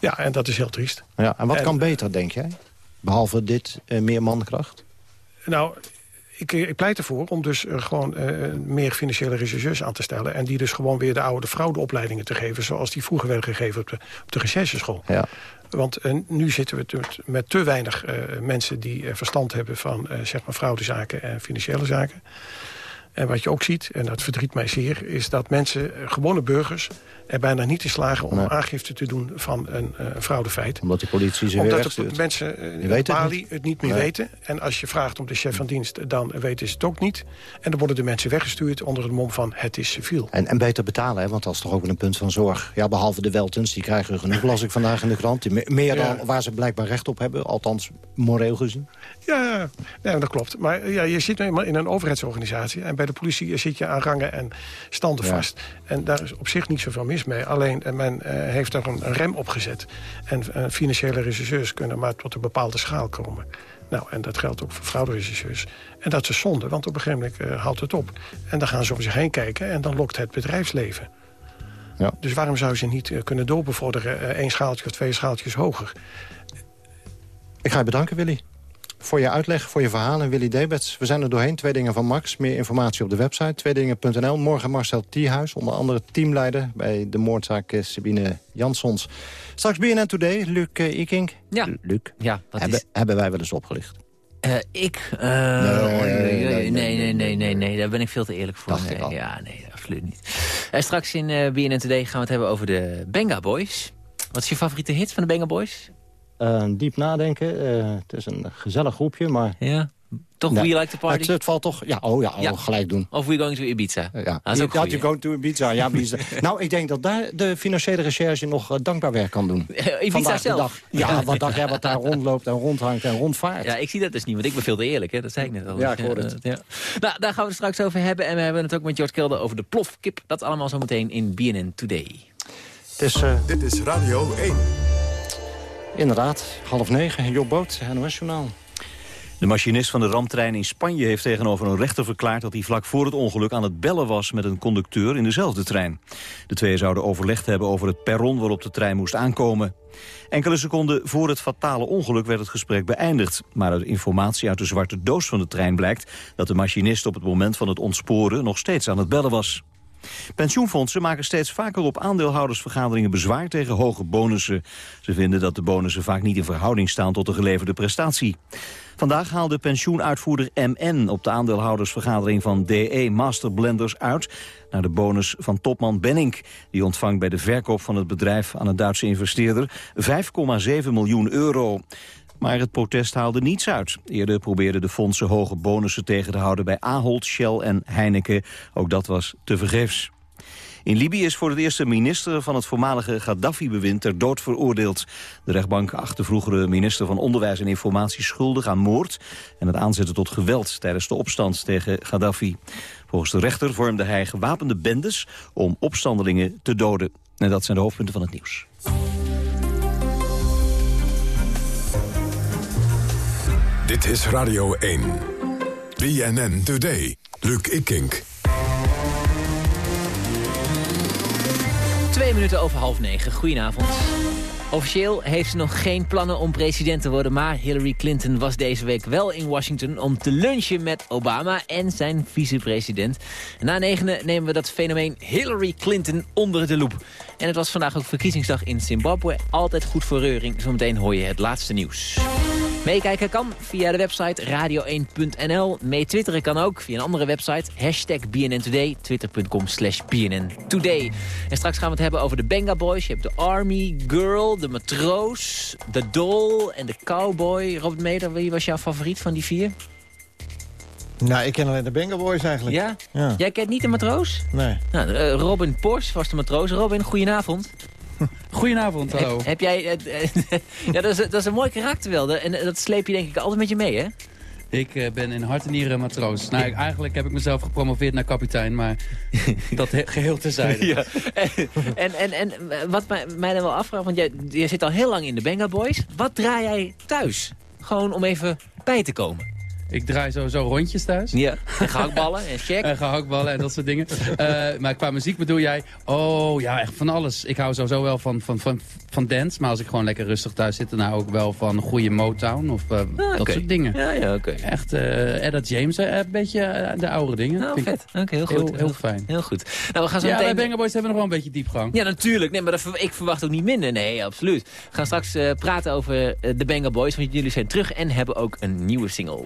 Ja, en dat is heel triest. Ja, en wat en, kan beter, denk jij? Behalve dit, uh, meer mankracht? Nou, ik, ik, pleit ervoor om dus uh, gewoon uh, meer financiële rechercheurs aan te stellen... en die dus gewoon weer de oude fraudeopleidingen te geven... zoals die vroeger werden gegeven op de, op de rechercheschool. Ja. Want uh, nu zitten we te, met te weinig mensen die verstand hebben... van zeg maar fraudezaken en financiële zaken. En wat je ook ziet, en dat verdriet mij zeer... is dat mensen, gewone burgers, er bijna niet te slagen... om aangifte te doen van een uh, fraudefeit. Omdat de politie ze Omdat de mensen uh, in Bali het niet, het niet meer weten. En als je vraagt om de chef van dienst, dan weten ze het ook niet. En dan worden de mensen weggestuurd onder het mom van het is civiel. En, en beter betalen, hè? want dat is toch ook een punt van zorg. Ja, behalve de Weltens, die krijgen genoeg, las ik vandaag in de krant. Meer dan waar ze blijkbaar recht op hebben, althans moreel gezien. Ja, ja dat klopt. Maar ja, je zit nu eenmaal in een overheidsorganisatie... en bij de politie zit je aan gangen en standen vast. En daar is op zich niet zoveel mis mee. Alleen men uh, heeft er een, een, rem op gezet. En uh, financiële regisseurs kunnen maar tot een bepaalde schaal komen. Nou, en dat geldt ook voor frauderegisseurs. En dat is zonde, want op een gegeven moment uh, houdt het op. En dan gaan ze om zich heen kijken en dan lokt het bedrijfsleven. Ja. Dus waarom zou ze niet kunnen doorbevorderen... één schaaltje of twee schaaltjes hoger? Ik ga je bedanken, Willy voor je uitleg, voor je verhaal. En Willy Debets, we zijn er doorheen. Twee dingen van Max. Meer informatie op de website. Tweedingen.nl. Morgen Marcel Thiehuis, onder andere teamleider... bij de moordzaak Sabine Jansons. Straks BNN Today, Luc uh, Iking. Ja. Luc, ja, wat hebben, is... hebben wij wel eens opgelicht? Uh, ik? Uh, nee, nee, nee, nee, nee, nee, daar ben ik veel te eerlijk voor. Dacht ik al. Ja, nee, absoluut niet. Uh, straks in BNN Today gaan we het hebben over de Benga Boys. Wat is je favoriete hit van de Benga Boys? Uh, diep nadenken. Uh, het is een gezellig groepje, maar... Ja, toch nee, We Like the Party? Het, het, valt toch... Ja, oh ja, oh, gelijk doen. Of We Going to Ibiza? Uh, ja, dat is ook ja you going to Ibiza. Ja, Ibiza. nou, ik denk dat daar de financiële recherche nog dankbaar werk kan doen. Ibiza Vandaag zelf? Dag. Ja, wat jij wat daar rondloopt en rondhangt en rondvaart? Ja, ik zie dat dus niet, want ik ben veel te eerlijk. Hè? Dat zei ik net al. Ja, ik hoor het. Ja. Nou, daar gaan we het straks over hebben. En we hebben het ook met Jort Kelder over de plofkip. Dat allemaal zometeen in BNN Today. Het is, Dit is Radio 1. Inderdaad, half negen, Job Boot, NOS-journaal. De machinist van de ramtrein in Spanje heeft tegenover een rechter verklaard... dat hij vlak voor het ongeluk aan het bellen was met een conducteur in dezelfde trein. De twee zouden overlegd hebben over het perron waarop de trein moest aankomen. Enkele seconden voor het fatale ongeluk werd het gesprek beëindigd. Maar uit informatie uit de zwarte doos van de trein blijkt... dat de machinist op het moment van het ontsporen nog steeds aan het bellen was. Pensioenfondsen maken steeds vaker op aandeelhoudersvergaderingen bezwaar tegen hoge bonussen. Ze vinden dat de bonussen vaak niet in verhouding staan tot de geleverde prestatie. Vandaag haalde pensioenuitvoerder MN op de aandeelhoudersvergadering van DE Master Blenders uit naar de bonus van topman Benning. Die ontvangt bij de verkoop van het bedrijf aan een Duitse investeerder 5,7 miljoen euro. Maar het protest haalde niets uit. Eerder probeerden de fondsen hoge bonussen tegen te houden bij Ahold, Shell en Heineken. Ook dat was tevergeefs. In Libië is voor het eerst de minister van het voormalige Gaddafi-bewind ter dood veroordeeld. De rechtbank acht de vroegere minister van Onderwijs en Informatie schuldig aan moord... en het aanzetten tot geweld tijdens de opstand tegen Gaddafi. Volgens de rechter vormde hij gewapende bendes om opstandelingen te doden. En dat zijn de hoofdpunten van het nieuws. Dit is Radio 1. BNN Today. Luc Ikink. Twee minuten over half negen. Goedenavond. Officieel heeft ze nog geen plannen om president te worden... maar Hillary Clinton was deze week wel in Washington... om te lunchen met Obama en zijn vicepresident. Na negenen nemen we dat fenomeen Hillary Clinton onder de loep. En het was vandaag ook verkiezingsdag in Zimbabwe. Altijd goed voor reuring. Zometeen hoor je het laatste nieuws. Meekijken kan via de website radio1.nl. Mee twitteren kan ook via een andere website. Hashtag BNN Today. Twitter.com slash BNN Today. En straks gaan we het hebben over de Benga Boys. Je hebt de Army Girl, de Matroos, de Doll en de Cowboy. Robert Meder, wie was jouw favoriet van die vier? Nou, ik ken alleen de Benga Boys eigenlijk. Ja? ja? Jij kent niet de matroos? Nee. Nou, uh, Robin Pors was de matroos. Robin, goedenavond. Goedenavond, hallo. Heb, heb jij... Uh, ja, dat is, dat is een mooi karakter wel. En dat sleep je denk ik altijd met je mee, hè? Ik uh, ben in hart en nieren matroos. Nou, eigenlijk heb ik mezelf gepromoveerd naar kapitein, maar dat geheel terzijde. Ja. En, en, en wat mij, mij dan wel afvraagt, want jij, jij zit al heel lang in de Benga Boys. Wat draai jij thuis? Gewoon om even bij te komen. Ik draai sowieso rondjes thuis. Ja, en gehaktballen en check. en gehaktballen en dat soort dingen. uh, maar qua muziek bedoel jij... Oh, ja, echt van alles. Ik hou sowieso wel van, van, van, van dance. Maar als ik gewoon lekker rustig thuis zit... dan hou ik wel van goede Motown of uh, ah, okay. dat soort dingen. Ja, ja, oké. Okay. Echt, uh, Edda James, een beetje de oude dingen. Nou, vet. Oké, okay, heel goed. Heel, heel, fijn. Heel goed. Nou, we gaan zo ja, meteen... wij Banger Boys hebben nog wel een beetje diepgang. Ja, natuurlijk. Nee, maar dat, ik verwacht ook niet minder. Nee, absoluut. We gaan straks praten over de Banger Boys. Want jullie zijn terug en hebben ook een nieuwe single.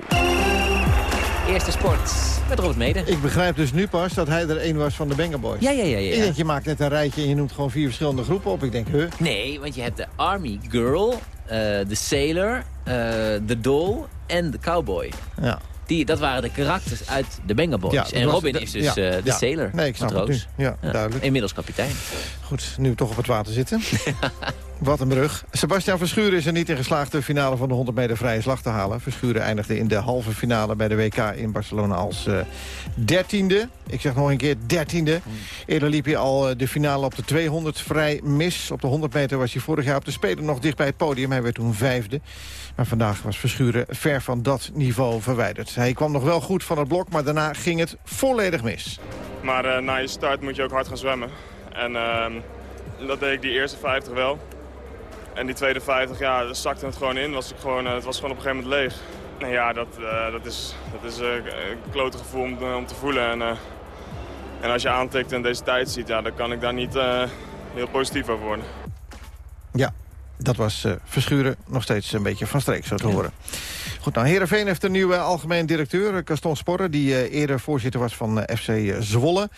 Eerste sport met Robert Meder. Ik begrijp dus nu pas dat hij er één was van de Banger Boys. Ja, ja, ja. ja. Ik denk, je maakt net een rijtje en je noemt gewoon vier verschillende groepen op. Ik denk, huh? Nee, want je hebt de Army Girl, eh, de Sailor, eh, de Doll en de Cowboy. Ja. Die, dat waren de karakters uit de Banger Boys. Ja, en Robin de- is dus ja, eh, de ja. Sailor. Nee, ik snap het nu. Ja, duidelijk. Inmiddels kapitein. Goed, nu we toch op het water zitten. Wat een brug. Sebastian Verschuren is er niet in geslaagd de finale van de 100 meter vrije slag te halen. Verschuren eindigde in de halve finale bij de WK in Barcelona als eh, dertiende. Ik zeg nog een keer dertiende. Eerder liep hij al eh, de finale op de 200 vrij mis. Op de 100 meter was hij vorig jaar op de Spelen nog dicht bij het podium. Hij werd toen vijfde. Maar vandaag was Verschuren ver van dat niveau verwijderd. Hij kwam nog wel goed van het blok, maar daarna ging het volledig mis. Maar eh, na je start moet je ook hard gaan zwemmen. En ehm, dat deed ik die eerste 50 wel. En die tweede 50, ja, zakte het gewoon in. Was ik gewoon, eh, het was gewoon op een gegeven moment leeg. En ja, dat, eh, dat is, dat is eh, een klote gevoel om, om te voelen. En, en als je aantikt en deze tijd ziet, ja, dan kan ik daar niet heel positief over worden. Ja, dat was eh, Verschuren nog steeds een beetje van streek, zo te horen. Goed, nou, Heerenveen heeft een nieuwe algemeen directeur, eh, Gaston Sporre... die eh, eerder voorzitter was van FC Zwolle.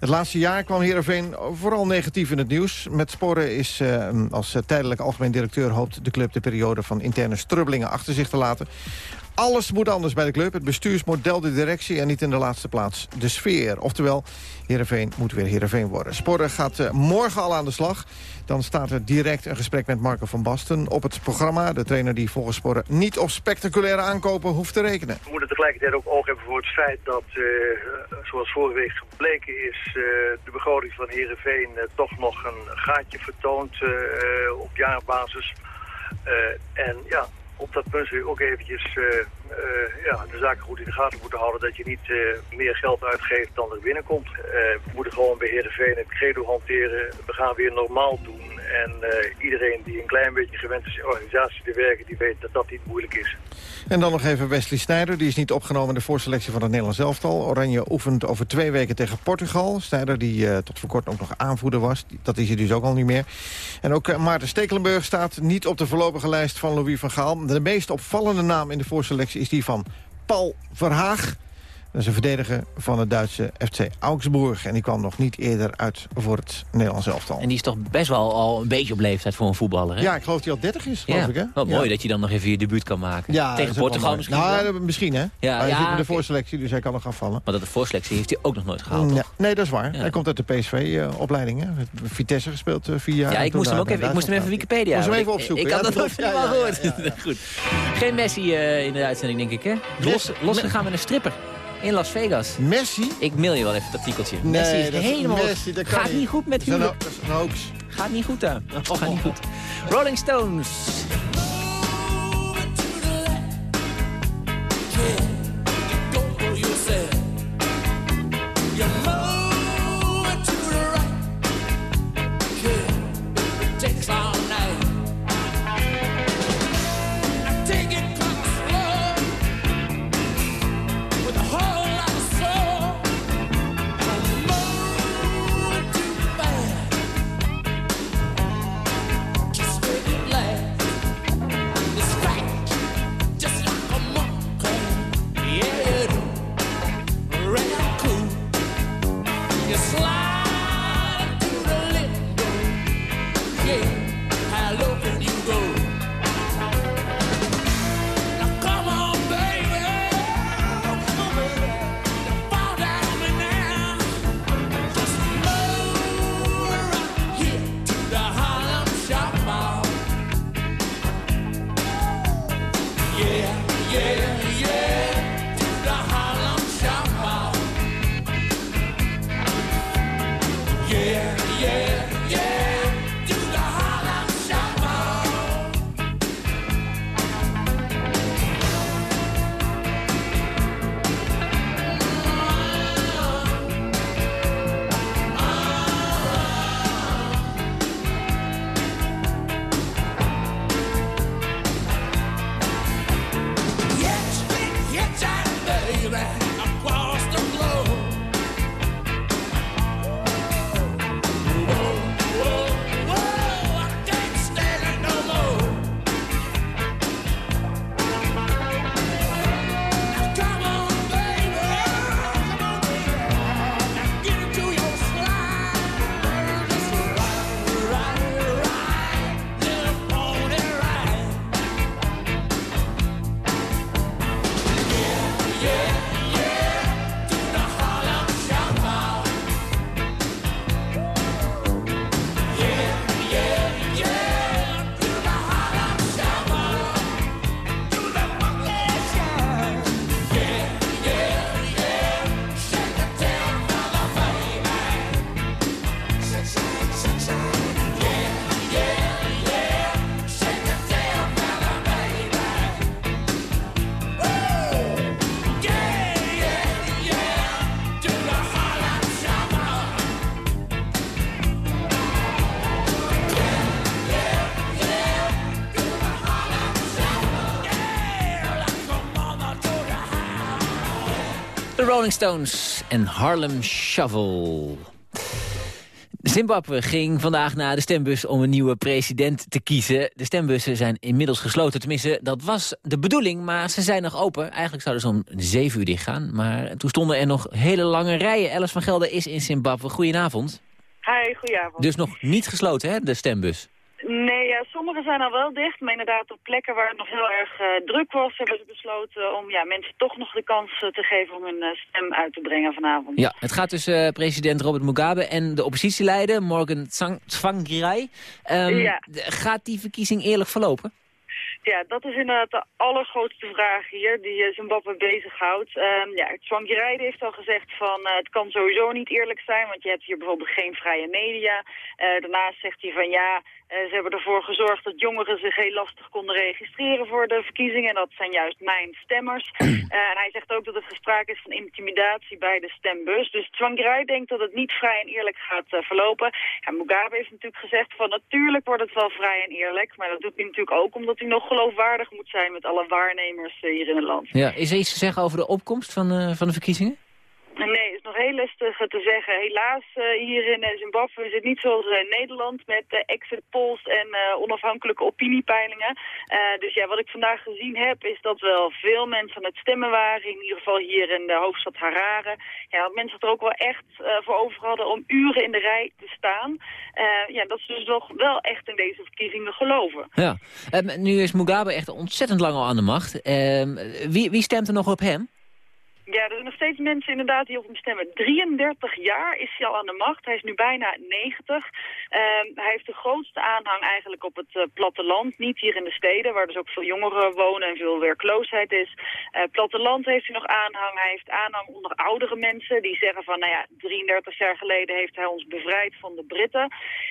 Het laatste jaar kwam Heerenveen vooral negatief in het nieuws. Met Sporre is als tijdelijk algemeen directeur... hoopt de club de periode van interne strubbelingen achter zich te laten. Alles moet anders bij de club. Het bestuursmodel, de directie en niet in de laatste plaats de sfeer. Oftewel, Heerenveen moet weer Heerenveen worden. Sporre gaat eh, morgen al aan de slag. Dan staat er direct een gesprek met Marco van Basten op het programma. De trainer die volgens Sporre niet op spectaculaire aankopen hoeft te rekenen. We moeten tegelijkertijd ook oog hebben voor het feit dat, eh, zoals vorige week gebleken is, eh, de begroting van Heerenveen eh, toch nog een gaatje vertoont op jaarbasis. En ja, op dat punt zul je ook eventjes eh, eh, ja, de zaken goed in de gaten moeten houden dat je niet eh, meer geld uitgeeft dan er binnenkomt. We moeten gewoon bij Heerenveen het credo hanteren. We gaan weer normaal doen. En iedereen die een klein beetje gewend is in organisatie te werken, die weet dat dat niet moeilijk is. En dan nog even Wesley Sneijder. Die is niet opgenomen in de voorselectie van het Nederlands elftal. Oranje oefent over twee weken tegen Portugal. Sneijder, die eh, tot voor kort ook nog aanvoerder was. Dat is hij dus ook al niet meer. En ook eh, Maarten Stekelenburg staat niet op de voorlopige lijst van Louis van Gaal. De meest opvallende naam in de voorselectie is die van Paul Verhaag. Dat is een verdediger van het Duitse FC Augsburg. En die kwam nog niet eerder uit voor het Nederlands elftal. En die is toch best wel al een beetje op leeftijd voor een voetballer, hè? Ja, ik geloof dat hij al 30 is, geloof Ja, ik, hè? Wat Ja. mooi dat je dan nog even je debuut kan maken. Ja, Tegen ook Portugal misschien Nou, wel. eh, misschien, hè? Ja, hij zit in de voorselectie, dus hij kan nog afvallen. Maar dat de voorselectie heeft hij ook nog nooit gehaald, toch? nee, dat is waar. Hij komt uit de PSV-opleiding. hè Vitesse gespeeld eh, vier jaar. Ja, ik moest hem naar- ook even, ik moest hem even Wikipedia. Moest hem even opzoeken. Ik, had dat wel ja, gehoord. Goed. Geen Messi eh, in de uitzending, denk ik, hè? Losgegaan met een stripper. In Las Vegas. Messi? Ik mail je wel even het artikeltje. Nee, Messi is dat helemaal... Messi, dat gaat niet. niet goed met Dat huwelijk. dat is een hoax. Gaat niet goed daar. Gaat niet goed. Rolling Stones. Rolling Stones en Harlem Shovel. Zimbabwe ging vandaag naar de stembus om een nieuwe president te kiezen. De stembussen zijn inmiddels gesloten. Tenminste, dat was de bedoeling, maar ze zijn nog open. Eigenlijk zouden ze om zeven uur dichtgaan. Maar toen stonden er nog hele lange rijen. Alice van Gelder is in Zimbabwe. Goedenavond. Hi, goedenavond. Dus nog niet gesloten, hè, de stembus? Nee, ja, sommige zijn al wel dicht. Maar inderdaad, op plekken waar het nog heel erg eh, druk was... hebben ze besloten om ja, mensen toch nog de kans eh, te geven... om hun eh, stem uit te brengen vanavond. Ja, het gaat tussen president Robert Mugabe en de oppositieleider Morgan Tsvangirai. Ehm, Ja. Gaat die verkiezing eerlijk verlopen? Ja, dat is inderdaad de allergrootste vraag hier die Zimbabwe bezighoudt. Ehm ja, Tsvangirai heeft al gezegd van het kan sowieso niet eerlijk zijn, want je hebt hier bijvoorbeeld geen vrije media. Daarnaast zegt hij van ja, ze hebben ervoor gezorgd dat jongeren zich heel lastig konden registreren voor de verkiezingen. En dat zijn juist mijn stemmers. Eh, en hij zegt ook dat er sprake is van intimidatie bij de stembus. Dus Tsvangirai denkt dat het niet vrij en eerlijk gaat eh, verlopen. Ja, Mugabe heeft natuurlijk gezegd van natuurlijk wordt het wel vrij en eerlijk. Maar dat doet hij natuurlijk ook omdat hij nog geloofwaardig moet zijn met alle waarnemers eh, hier in het land. Ja, is er iets te zeggen over de opkomst van, van de verkiezingen? Nee, is nog heel lastig te zeggen. Helaas eh, hier in eh, Zimbabwe is het niet zoals eh, Nederland met exit polls en onafhankelijke opiniepeilingen. Dus ja, wat ik vandaag gezien heb is dat wel veel mensen aan het stemmen waren. In ieder geval hier in de hoofdstad Harare. Ja, dat mensen het er ook wel echt voor over hadden om uren in de rij te staan. Ja, dat ze dus nog wel echt in deze verkiezingen geloven. Ja. Ehm, nu is Mugabe echt ontzettend lang al aan de macht. Ehm, wie, wie stemt er nog op hem? Ja, er zijn nog steeds mensen inderdaad die op hem stemmen. 33 jaar is hij al aan de macht. Hij is nu bijna 90. Ehm, hij heeft de grootste aanhang eigenlijk op het eh, platteland. Niet hier in de steden, waar dus ook veel jongeren wonen en veel werkloosheid is. Eh, platteland heeft hij nog aanhang. Hij heeft aanhang onder oudere mensen die zeggen van... nou ja, 33 jaar geleden heeft hij ons bevrijd van de Britten.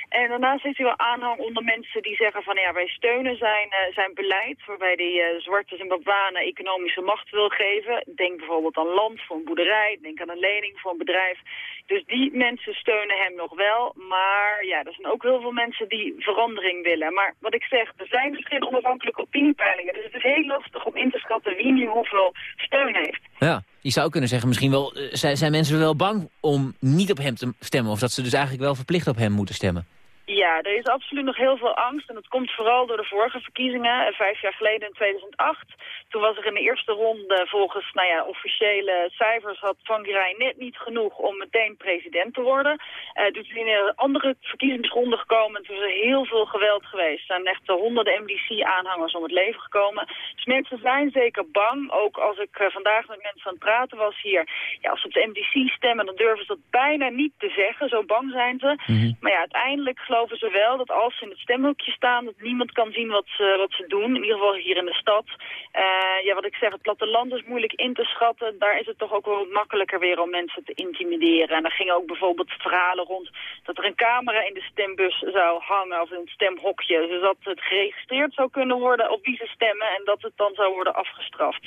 En daarnaast heeft hij wel aanhang onder mensen die zeggen van... ja, wij steunen zijn, eh, zijn beleid... waarbij hij zwarte Zimbabwanen economische macht wil geven. Denk bijvoorbeeld aan land voor een boerderij. Denk aan een lening voor een bedrijf. Dus die mensen steunen hem nog wel. Maar ja, er zijn ook heel veel mensen die verandering willen. Maar wat ik zeg, er zijn dus geen onafhankelijke opiniepeilingen. Dus het is heel lastig om in te schatten wie nu hoeveel steun heeft. Ja, je zou kunnen zeggen, misschien wel, eh, zijn mensen wel bang om niet op hem te stemmen? Of dat ze dus eigenlijk wel verplicht op hem moeten stemmen? Ja, er is absoluut nog heel veel angst. En dat komt vooral door de vorige verkiezingen, eh, vijf jaar geleden in 2008. Toen was er in de eerste ronde volgens nou ja, officiële cijfers had Tsvangirai net niet genoeg om meteen president te worden. Eh toen is hij in een andere verkiezingsronde gekomen en toen is er heel veel geweld geweest. Er zijn echt honderden MDC-aanhangers om het leven gekomen. Dus mensen zijn zeker bang. Ook als ik eh, vandaag met mensen aan het praten was hier. Ja, als ze op de MDC stemmen, dan durven ze dat bijna niet te zeggen. Zo bang zijn ze. Maar ja, uiteindelijk geloven ze wel dat als ze in het stemhoekje staan... dat niemand kan zien wat ze, wat ze doen. In ieder geval hier in de stad. Eh, ja, wat ik zeg, het platteland is moeilijk in te schatten. Daar is het toch ook wel makkelijker weer om mensen te intimideren. En er gingen ook bijvoorbeeld verhalen rond... dat er een camera in de stembus zou hangen of in het stemhokje. Zodat het geregistreerd zou kunnen worden op wie ze stemmen... en dat het dan zou worden afgestraft.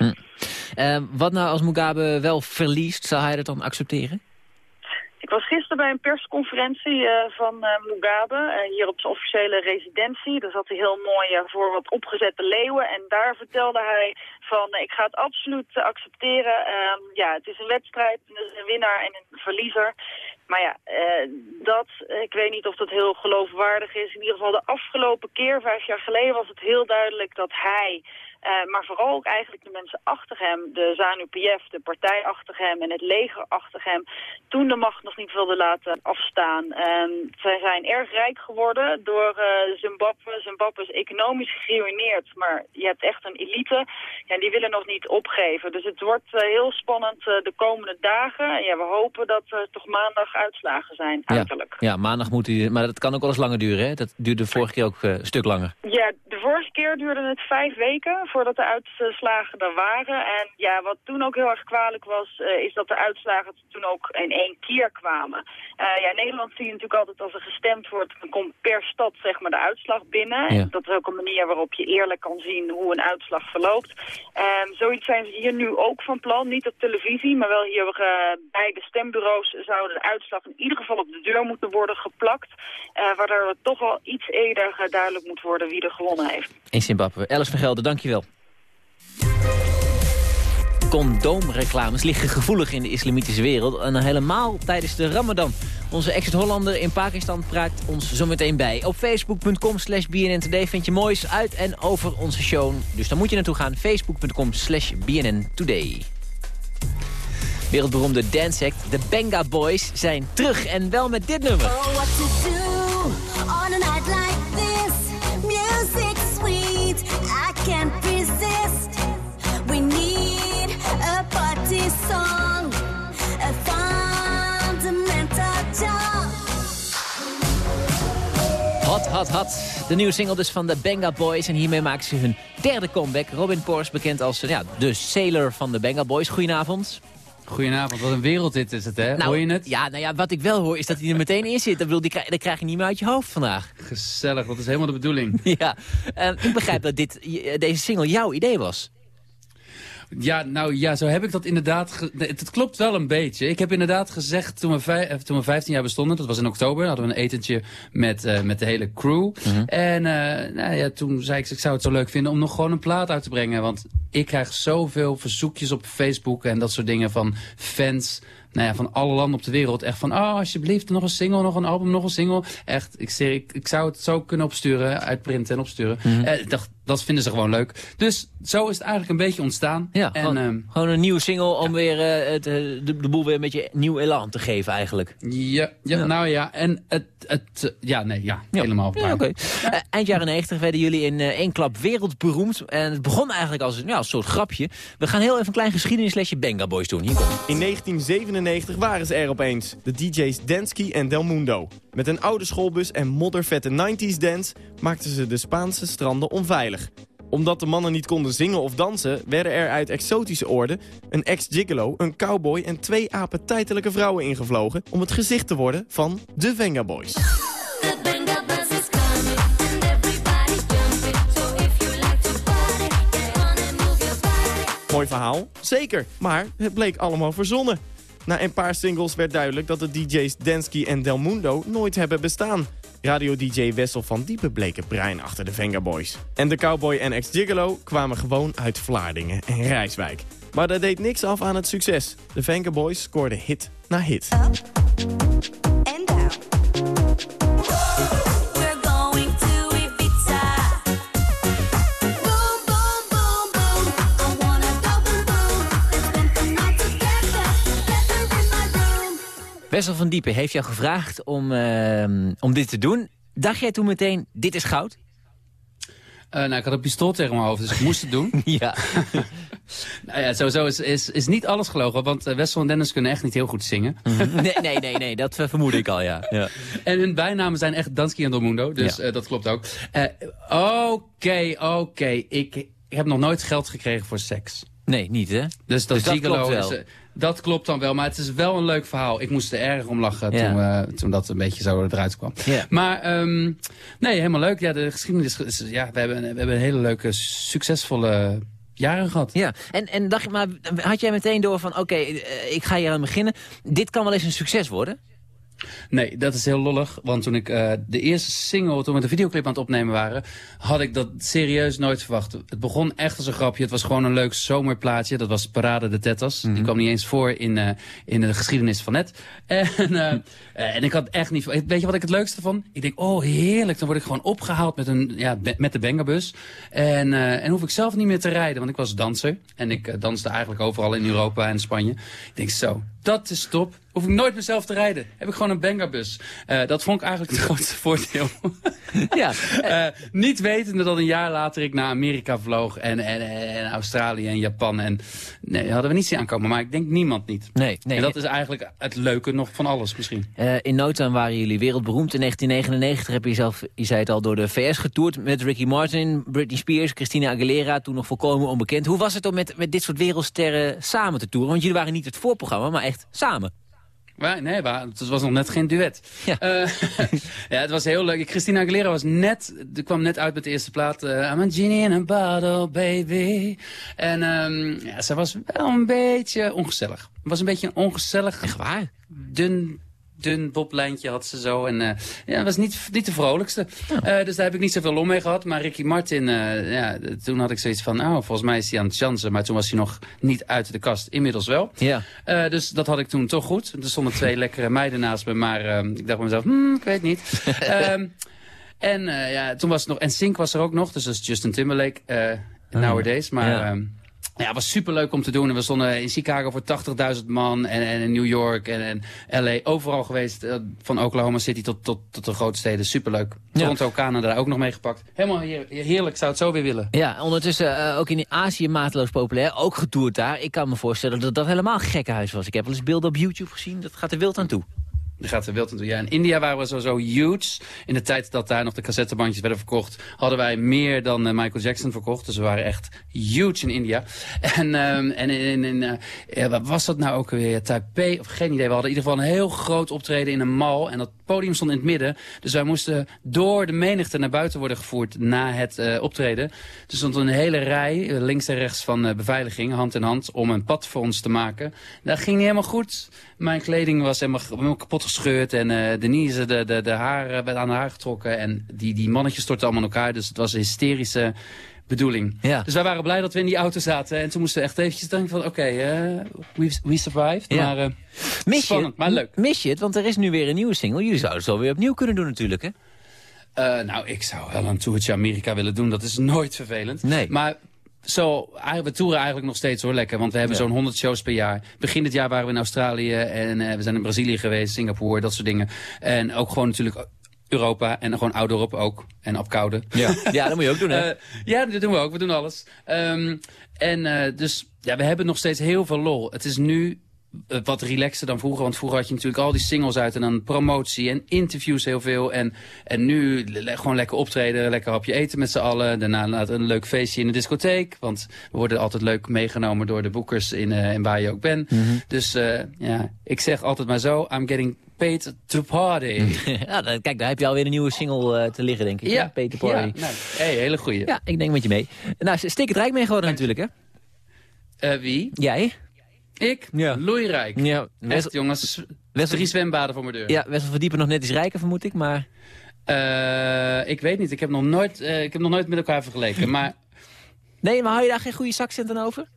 Eh, wat nou als Mugabe wel verliest, zal hij dat dan accepteren? Ik was gisteren bij een persconferentie eh, van eh, Mugabe, eh, hier op zijn officiële residentie. Daar zat hij heel mooi voor wat opgezette leeuwen. En daar vertelde hij van, ik ga het absoluut accepteren. Ehm, ja, het is een wedstrijd, er is een winnaar en een verliezer. Maar ja, dat, ik weet niet of dat heel geloofwaardig is. In ieder geval de afgelopen keer, vijf jaar geleden, was het heel duidelijk dat hij... eh, maar vooral ook eigenlijk de mensen achter hem, de ZANU-PF, de partij achter hem en het leger achter hem, toen de macht nog niet wilde laten afstaan. En zij zijn erg rijk geworden door eh, Zimbabwe. Zimbabwe is economisch geruineerd, maar je hebt echt een elite. Ja, die willen nog niet opgeven. Dus het wordt eh, heel spannend de komende dagen. En ja, we hopen dat er toch maandag uitslagen zijn, uiterlijk. Ja, maandag moet hij... Maar dat kan ook wel eens langer duren, hè? Dat duurde de vorige keer ook een stuk langer. Ja, de vorige keer duurde het vijf weken voordat de uitslagen er waren. En ja, wat toen ook heel erg kwalijk was, eh, is dat de uitslagen toen ook in één keer kwamen. Eh, ja, in Nederland zie je natuurlijk altijd als er gestemd wordt, dan komt per stad zeg maar de uitslag binnen. Ja. En dat is ook een manier waarop je eerlijk kan zien hoe een uitslag verloopt. Ehm, zoiets zijn ze hier nu ook van plan, niet op televisie, maar wel hier eh, bij de stembureaus zouden de uitslag in ieder geval op de deur moeten worden geplakt. eh, waardoor het toch wel iets eerder duidelijk moet worden wie er gewonnen heeft. In Zimbabwe. Alice van Gelder, dankjewel. Condoomreclames liggen gevoelig in de islamitische wereld. En helemaal tijdens de ramadan. Onze ex-Hollander in Pakistan praat ons zometeen bij. Op facebook.com slash BNN Today vind je moois uit en over onze show. Dus dan moet je naartoe gaan. Facebook.com slash BNN Today. Wereldberoemde dance act, de Benga Boys, zijn terug. En wel met dit nummer. Oh, Hot, hot. De nieuwe single dus van de Benga Boys. En hiermee maken ze hun derde comeback. Robin Pors, bekend als ja, de sailor van de Benga Boys. Goedenavond. Goedenavond, wat een wereldhit is het, hè? Nou, Hoor je het? Ja, nou ja, wat ik wel hoor is dat hij er meteen in zit. Dat, bedoel, die krijg, dat krijg je niet meer uit je hoofd vandaag. Gezellig, dat is helemaal de bedoeling. Ja, ik begrijp dat dit, deze single jouw idee was. Ja, nou ja, zo heb ik dat inderdaad... Het, het klopt wel een beetje. Ik heb inderdaad gezegd, toen we, eh, toen we 15 jaar bestonden... dat was in oktober, hadden we een etentje met, eh, met de hele crew. En eh, nou ja, toen zei ik, ik zou het zo leuk vinden om nog gewoon een plaat uit te brengen. Want ik krijg zoveel verzoekjes op Facebook en dat soort dingen van fans... Nou ja, van alle landen op de wereld. Echt van, oh, alsjeblieft, nog een single, nog een album, nog een single. Echt, ik, zeg, ik, ik zou het zo kunnen opsturen, uitprinten en opsturen. Eh, ik dacht, dat vinden ze gewoon leuk. Dus zo is het eigenlijk een beetje ontstaan. Ja, en, gewoon, ehm, gewoon een nieuwe single om weer eh, het, eh, de, de boel weer een beetje nieuw elan te geven eigenlijk. Ja, ja, nou ja, en het, het eh, ja, nee, ja, helemaal oké. Eind jaren 90 werden jullie in één klap wereldberoemd. En het begon eigenlijk als ja, een soort grapje. We gaan heel even een klein geschiedenislesje Benga Boys doen. Hier komt. In 1997 waren ze er opeens, de DJ's Dansky en Del Mundo. Met een oude schoolbus en moddervette 90s dance maakten ze de Spaanse stranden onveilig. Omdat de mannen niet konden zingen of dansen, werden er uit exotische oorden een ex-gigolo, een cowboy en twee appetijtelijke vrouwen ingevlogen om het gezicht te worden van de Venga Boys. Mooi verhaal? Zeker, maar het bleek allemaal verzonnen. Na een paar singles werd duidelijk dat de DJ's Dansky en Del Mundo nooit hebben bestaan. Radio-dj Wessel van Diepen bleek brein achter de Venga Boys. En de Cowboy en ex-Gigolo kwamen gewoon uit Vlaardingen en Rijswijk. Maar dat deed niks af aan het succes. De Venga Boys scoorden hit na hit. Going Wessel van Diepen heeft jou gevraagd om, ehm, om dit te doen. Dacht jij toen meteen, dit is goud? Eh, nou, ik had een pistool tegen mijn hoofd, dus ik moest het doen. ja. nou ja, sowieso is, is, is niet alles gelogen, want eh, Wessel en Dennis kunnen echt niet heel goed zingen. nee, nee, nee, nee, dat eh, vermoed ik al, ja. ja. En hun bijnamen zijn echt Dansky en Dolmundo, dus Ja. dat klopt ook. Oké, oké, ik, ik heb nog nooit geld gekregen voor seks. Nee, niet hè? Dus dat, Dus dat klopt wel. is, dat klopt dan wel, maar het is wel een leuk verhaal. Ik moest er erg om lachen Ja. toen, eh, toen dat een beetje zo eruit kwam. Maar ehm, nee, helemaal leuk. Ja, de geschiedenis, is- ja, we hebben, we hebben een hele leuke, succesvolle jaren gehad. Ja, en, en dacht, je- maar had jij meteen door van, oké, eh, ik ga hier aan beginnen. Dit kan wel eens een succes worden? Nee, dat is heel lollig. Want toen ik eh, de eerste single, toen we de videoclip aan het opnemen waren... had ik dat serieus nooit verwacht. Het begon echt als een grapje. Het was gewoon een leuk zomerplaatje. Dat was Parade de Tettas. Die kwam niet eens voor in, eh, in de geschiedenis van net. En, eh, en ik had echt niet... Weet je wat ik het leukste vond? Ik denk, oh heerlijk. Dan word ik gewoon opgehaald met, een, ja, met de Bengabus. En, en hoef ik zelf niet meer te rijden. Want ik was danser. En ik danste eigenlijk overal in Europa en Spanje. Ik denk, zo, dat is top. Hoef ik nooit mezelf te rijden. Heb ik gewoon een Bengabus. Eh dat vond ik eigenlijk het grootste voordeel. ja. Eh, niet wetende dat een jaar later ik naar Amerika vloog. En, en, en Australië en Japan. En nee, hadden we niet zien aankomen. Maar ik denk niemand niet. Nee, nee. En dat is eigenlijk het leuke nog van alles misschien. Eh, in no time waren jullie wereldberoemd. In 1999 heb je zelf, je zei het al, door de VS getoerd met Ricky Martin, Britney Spears, Christina Aguilera, toen nog volkomen onbekend. Hoe was het om met, met dit soort wereldsterren samen te toeren? Want jullie waren niet het voorprogramma, maar echt samen. Maar, nee, maar het was nog net geen duet. Ja, ja het was heel leuk. Christina Aguilera was net, die kwam net uit met de eerste plaat. eh, I'm a genie in a bottle, baby. En ehm, ja, ze was wel een beetje ongezellig. Het was een beetje een ongezellig... Echt waar? Dun dun boblijntje had ze zo. En eh, ja, dat was niet, niet de vrolijkste. Eh, dus daar heb ik niet zoveel lol mee gehad. Maar Ricky Martin, eh, ja, toen had ik zoiets van... oh, volgens mij is hij aan het chansen. Maar toen was hij nog niet uit de kast. Inmiddels wel. Ja. Dus dat had ik toen toch goed. Er stonden twee lekkere meiden naast me. Maar ik dacht bij mezelf, hmm, ik weet niet. Ehm, en ja, toen was het nog... En Sync was er ook nog. Dus dat is Justin Timberlake uh, nowadays. Maar... Ja. ehm, ja, het was superleuk om te doen. En we stonden in Chicago voor 80.000 man. En, en in New York en, en LA. Overal geweest. eh, van Oklahoma City tot, tot, tot de grote steden. Superleuk. Toronto, Canada ook nog meegepakt. Helemaal heer- heerlijk. Zou het zo weer willen. Ja, ondertussen eh, ook in Azië mateloos populair. Ook getoerd daar. Ik kan me voorstellen dat dat helemaal een gekkenhuis was. Ik heb wel eens beelden op YouTube gezien. Dat gaat er wild aan toe. Die gaat er wild aan. Ja, in India waren we sowieso huge. In de tijd dat daar nog de cassettebandjes werden verkocht... hadden wij meer dan eh, Michael Jackson verkocht. Dus we waren echt huge in India. En, ehm, en in, in eh, wat was dat nou ook weer? Taipei? Of geen idee. We hadden in ieder geval een heel groot optreden in een mall. En dat podium stond in het midden. Dus wij moesten door de menigte naar buiten worden gevoerd... na het eh, optreden. Er stond een hele rij, links en rechts van eh, beveiliging... hand in hand, om een pad voor ons te maken. Dat ging niet helemaal goed. Mijn kleding was helemaal, helemaal kapot gescheurd. En eh Denise, de, de, de haren werd aan haar getrokken. En die, die mannetjes stortten allemaal in elkaar. Dus het was een hysterische bedoeling. Ja. Dus wij waren blij dat we in die auto zaten. En toen moesten we echt eventjes denken van... Oké, eh, we, we survived. Ja. Maar eh, Mis spannend, je, maar leuk. Mis je het? Want er is nu weer een nieuwe single. Jullie zouden het zo weer opnieuw kunnen doen natuurlijk, hè? Eh, nou, ik zou wel een toertje Amerika willen doen. Dat is nooit vervelend. Nee. Maar zo, we toeren eigenlijk nog steeds hoor, lekker. Want we hebben Ja. zo'n 100 shows per jaar. Begin dit jaar waren we in Australië en eh, we zijn in Brazilië geweest, Singapore, dat soort dingen. En ook gewoon natuurlijk Europa en gewoon Oudorp ook. En Apkoude. Ja. ja, dat moet je ook doen, hè? Eh, ja, dat doen we ook. We doen alles. Ehm, en eh, dus, ja, we hebben nog steeds heel veel lol. Het is nu wat relaxer dan vroeger. Want vroeger had je natuurlijk al die singles uit en dan promotie en interviews heel veel. En, en nu le- gewoon lekker optreden, lekker hapje eten met z'n allen. Daarna laat een leuk feestje in de discotheek. Want we worden altijd leuk meegenomen door de boekers in, eh, in waar je ook bent. Dus eh, ja, ik zeg altijd maar zo, I'm getting paid to party. ja, dan- kijk, daar heb je alweer een nieuwe single eh, te liggen, denk ik. Ja? Peter Party. Ja, nou, hey, hele goeie. Ja, ik denk met je mee. Nou, Stik het Rijk mee geworden natuurlijk, hè? Eh, wie? Jij? Ik? Ja. Loeirijk. Ja, Echt, jongens. Wessel- Drie zwembaden voor mijn deur. Ja, Wessel Verdiepen nog net iets rijker, vermoed ik, maar... Eh, ik weet niet. Ik heb nog nooit, eh, ik heb nog nooit met elkaar vergeleken. Maar Nee, maar hou je daar geen goede zakcent aan over?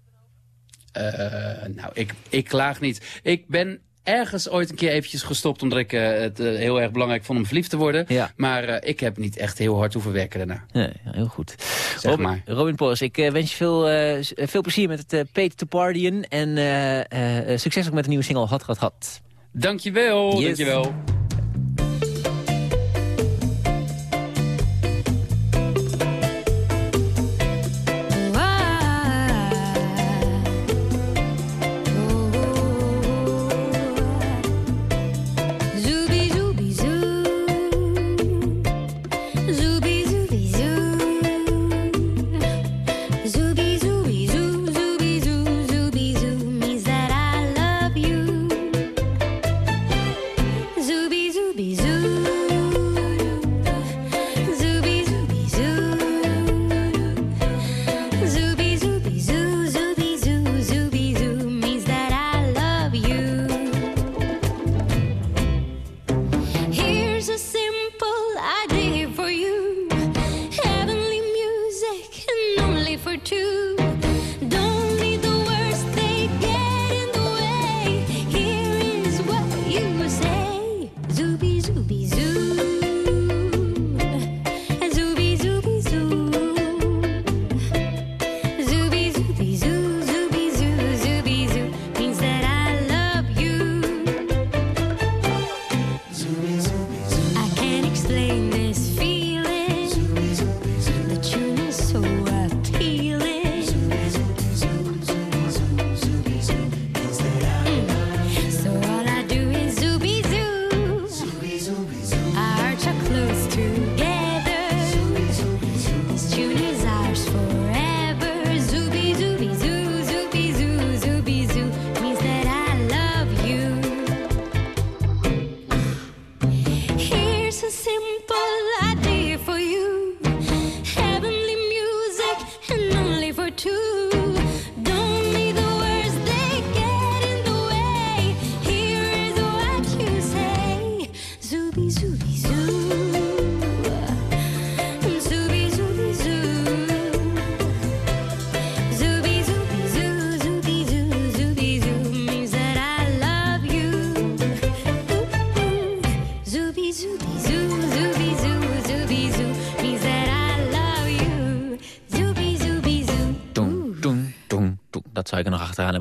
eh, nou, ik, ik klaag niet. Ik ben ergens ooit een keer eventjes gestopt... omdat ik eh, het eh, heel erg belangrijk vond om verliefd te worden. Ja. Maar eh, ik heb niet echt heel hard hoeven werken daarna. Nee, heel goed. Zeg Robin, maar. Robin Poors, ik wens je veel, veel plezier met het Peter to Partyen. En succes ook met de nieuwe single Had, Had, Had. Dankjewel, Yes. dankjewel.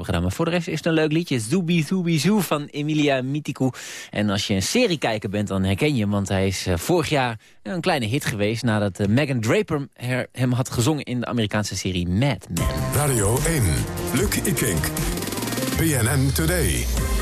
Gedaan. Maar voor de rest is het een leuk liedje. Zooby Zooby Zoo van Emilia Mitikou. En als je een serie kijker bent, dan herken je hem. Want hij is eh, vorig jaar een kleine hit geweest... nadat uh, Megan Draper hem had gezongen in de Amerikaanse serie Mad Men. Radio 1, Luc Ikink. BNN Today.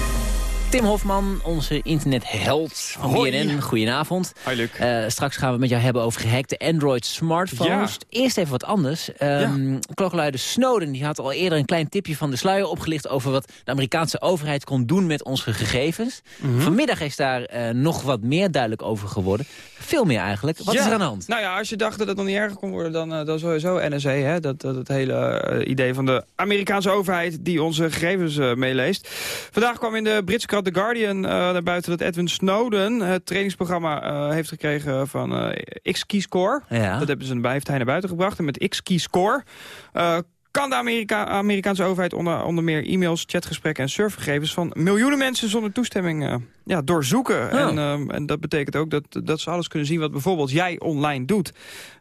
Tim Hofman, onze internetheld van. BNN. Goedenavond. Hoi, Luc. Eh, straks gaan we het met jou hebben over gehackte Android smartphones. Eerst even wat anders. Um, Klokkenluider Snowden die had al eerder een klein tipje van de sluier opgelicht... over wat de Amerikaanse overheid kon doen met onze gegevens. Mhm. Vanmiddag is daar eh, nog wat meer duidelijk over geworden. Veel meer eigenlijk. Wat Ja. is er aan de hand? Nou ja, als je dacht dat het nog niet erger kon worden, dan, eh, dan sowieso NSA. Hè? Dat, dat het hele idee van de Amerikaanse overheid die onze gegevens meeleest. Vandaag kwam in de Britse krant The Guardian eh, naar buiten dat Edwin Snowden het trainingsprogramma eh, heeft gekregen van eh X-Keyscore. Ja. Dat hebben ze heeft hij naar buiten gebracht. En met X-Keyscore eh, kan de Amerika Amerikaanse overheid onder, onder meer e-mails, chatgesprekken en surfgegevens van miljoenen mensen zonder toestemming eh, ja, doorzoeken. Oh. En, ehm, en dat betekent ook dat, dat ze alles kunnen zien wat bijvoorbeeld jij online doet.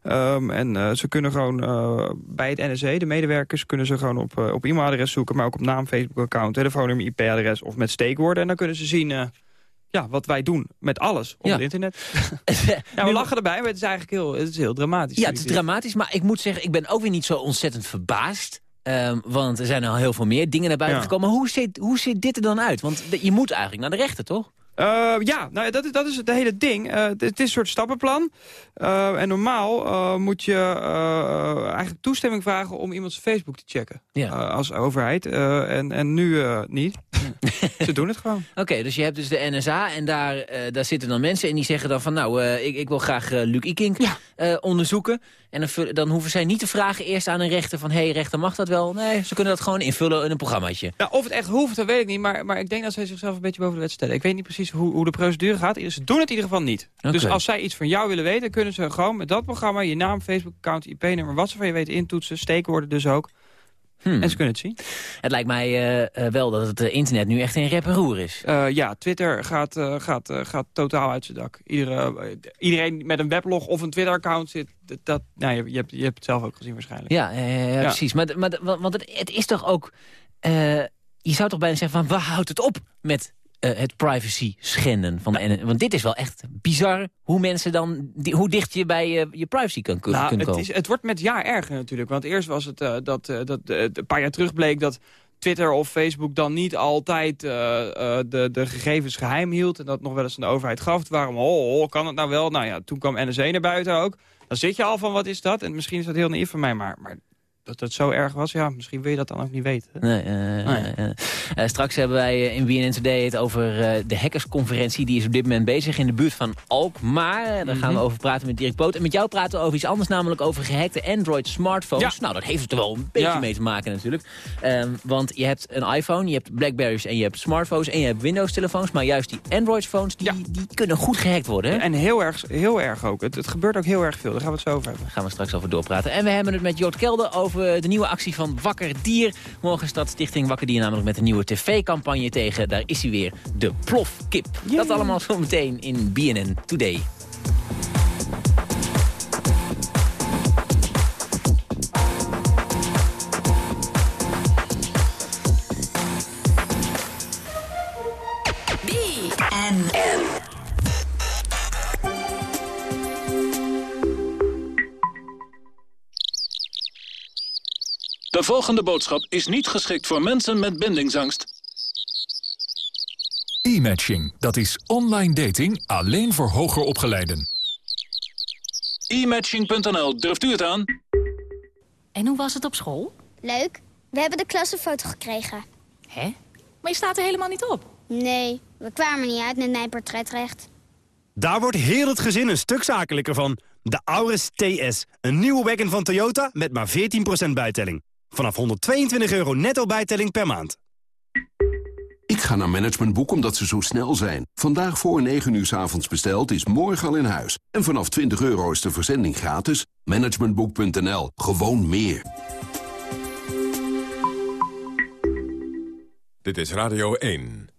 Ehm, en eh, ze kunnen gewoon eh, bij het NSA, de medewerkers, kunnen ze gewoon op, op e-mailadres zoeken, maar ook op naam, Facebook-account, telefoonnummer, IP-adres of met steekwoorden. En dan kunnen ze zien ja, wat wij doen met alles op Ja. het internet. ja, we lachen erbij, maar het is eigenlijk heel, het is heel dramatisch. Ja, het is dramatisch, maar ik moet zeggen, ik ben ook weer niet zo ontzettend verbaasd. Ehm, want er zijn al heel veel meer dingen naar buiten Ja. gekomen. Maar hoe ziet, hoe ziet dit er dan uit? Want je moet eigenlijk naar de rechter, toch? Eh, ja, nou, ja, dat, is, dat is het hele ding. Eh, het, is een soort stappenplan. Eh, en normaal moet je eigenlijk toestemming vragen om iemands Facebook te checken. Als overheid. En, en nu niet. Ze doen het gewoon. Oké, dus je hebt dus de NSA en daar, daar zitten dan mensen... en die zeggen dan van, nou, ik, ik wil graag Luc Ikink eh, onderzoeken. En dan, dan hoeven zij niet te vragen eerst aan een rechter van... hé, hey, rechter, mag dat wel? Nee, ze kunnen dat gewoon invullen in een programmaatje. Nou, of het echt hoeft, dat weet ik niet. Maar, maar ik denk dat zij zichzelf een beetje boven de wet stellen. Ik weet niet precies hoe, hoe de procedure gaat. Ze doen het in ieder geval niet. Dus als zij iets van jou willen weten... kunnen ze gewoon met dat programma je naam, Facebook-account, IP-nummer... wat ze van je weten intoetsen, steekwoorden dus ook. Hmm. En ze kunnen het zien. Het lijkt mij eh, eh, wel dat het eh, internet nu echt in rep en roer is. Ja, Twitter gaat, gaat, gaat totaal uit zijn dak. Iedere, iedereen met een weblog of een Twitter-account zit... Dat, nou, je, je, hebt, je hebt het zelf ook gezien waarschijnlijk. Ja, precies. Maar, maar, want het, het is toch ook... je zou toch bijna zeggen van, waar houdt het op met eh, het privacy schenden? Van de, N- want dit is wel echt bizar hoe mensen dan... Die, hoe dicht je bij je, je privacy kan, Nou, kunnen het, komen. is, het wordt met jaar erger natuurlijk. Want eerst was het eh, dat, eh, dat eh, een paar jaar terug bleek dat Twitter of Facebook dan niet altijd eh, eh, de, de gegevens geheim hield. En dat nog wel eens aan de overheid gaf. Waarom, oh, oh, kan het nou wel? Nou ja, toen kwam NSA naar buiten ook. Dan zit je al van, wat is dat? En misschien is dat heel naïef van mij, maar, maar dat het zo erg was, ja, misschien wil je dat dan ook niet weten. Nee, eh, Nee. eh, eh, straks hebben wij in BNN Today het over de hackersconferentie. Die is op dit moment bezig in de buurt van Alkmaar. Daar gaan we Mhm. over praten met Dirk Poot. En met jou praten we over iets anders, namelijk over gehackte Android smartphones. Nou, dat heeft er wel een beetje Ja. mee te maken natuurlijk. Ehm, want je hebt een iPhone, je hebt Blackberries en je hebt smartphones en je hebt Windows telefoons. Maar juist die Android phones, die, die kunnen goed gehackt worden. Hè? En heel erg, heel erg ook. Het, het gebeurt ook heel erg veel. Daar gaan we het zo over hebben. Daar gaan we straks over doorpraten. En we hebben het met Jood Kelder over de nieuwe actie van Wakker Dier. Morgen staat Stichting Wakker Dier namelijk met een nieuwe tv-campagne tegen. Daar is hij weer, de plofkip. Dat allemaal zometeen in BNN Today. De volgende boodschap is niet geschikt voor mensen met bindingsangst. E-matching, dat is online dating alleen voor hoger opgeleiden. E-matching.nl, durft u het aan? En hoe was het op school? Leuk. We hebben de klassenfoto gekregen. Hè? Maar je staat er helemaal niet op. Nee, we kwamen niet uit met mijn portretrecht. Daar wordt heel het gezin een stuk zakelijker van. De Auris TS, een nieuwe wagon van Toyota met maar 14% bijtelling. Vanaf 122 euro netto bijtelling per maand. Ik ga naar Managementboek omdat ze zo snel zijn. Vandaag voor 9 uur 's avonds besteld is morgen al in huis. En vanaf 20 euro is de verzending gratis. Managementboek.nl. Gewoon meer. Dit is Radio 1.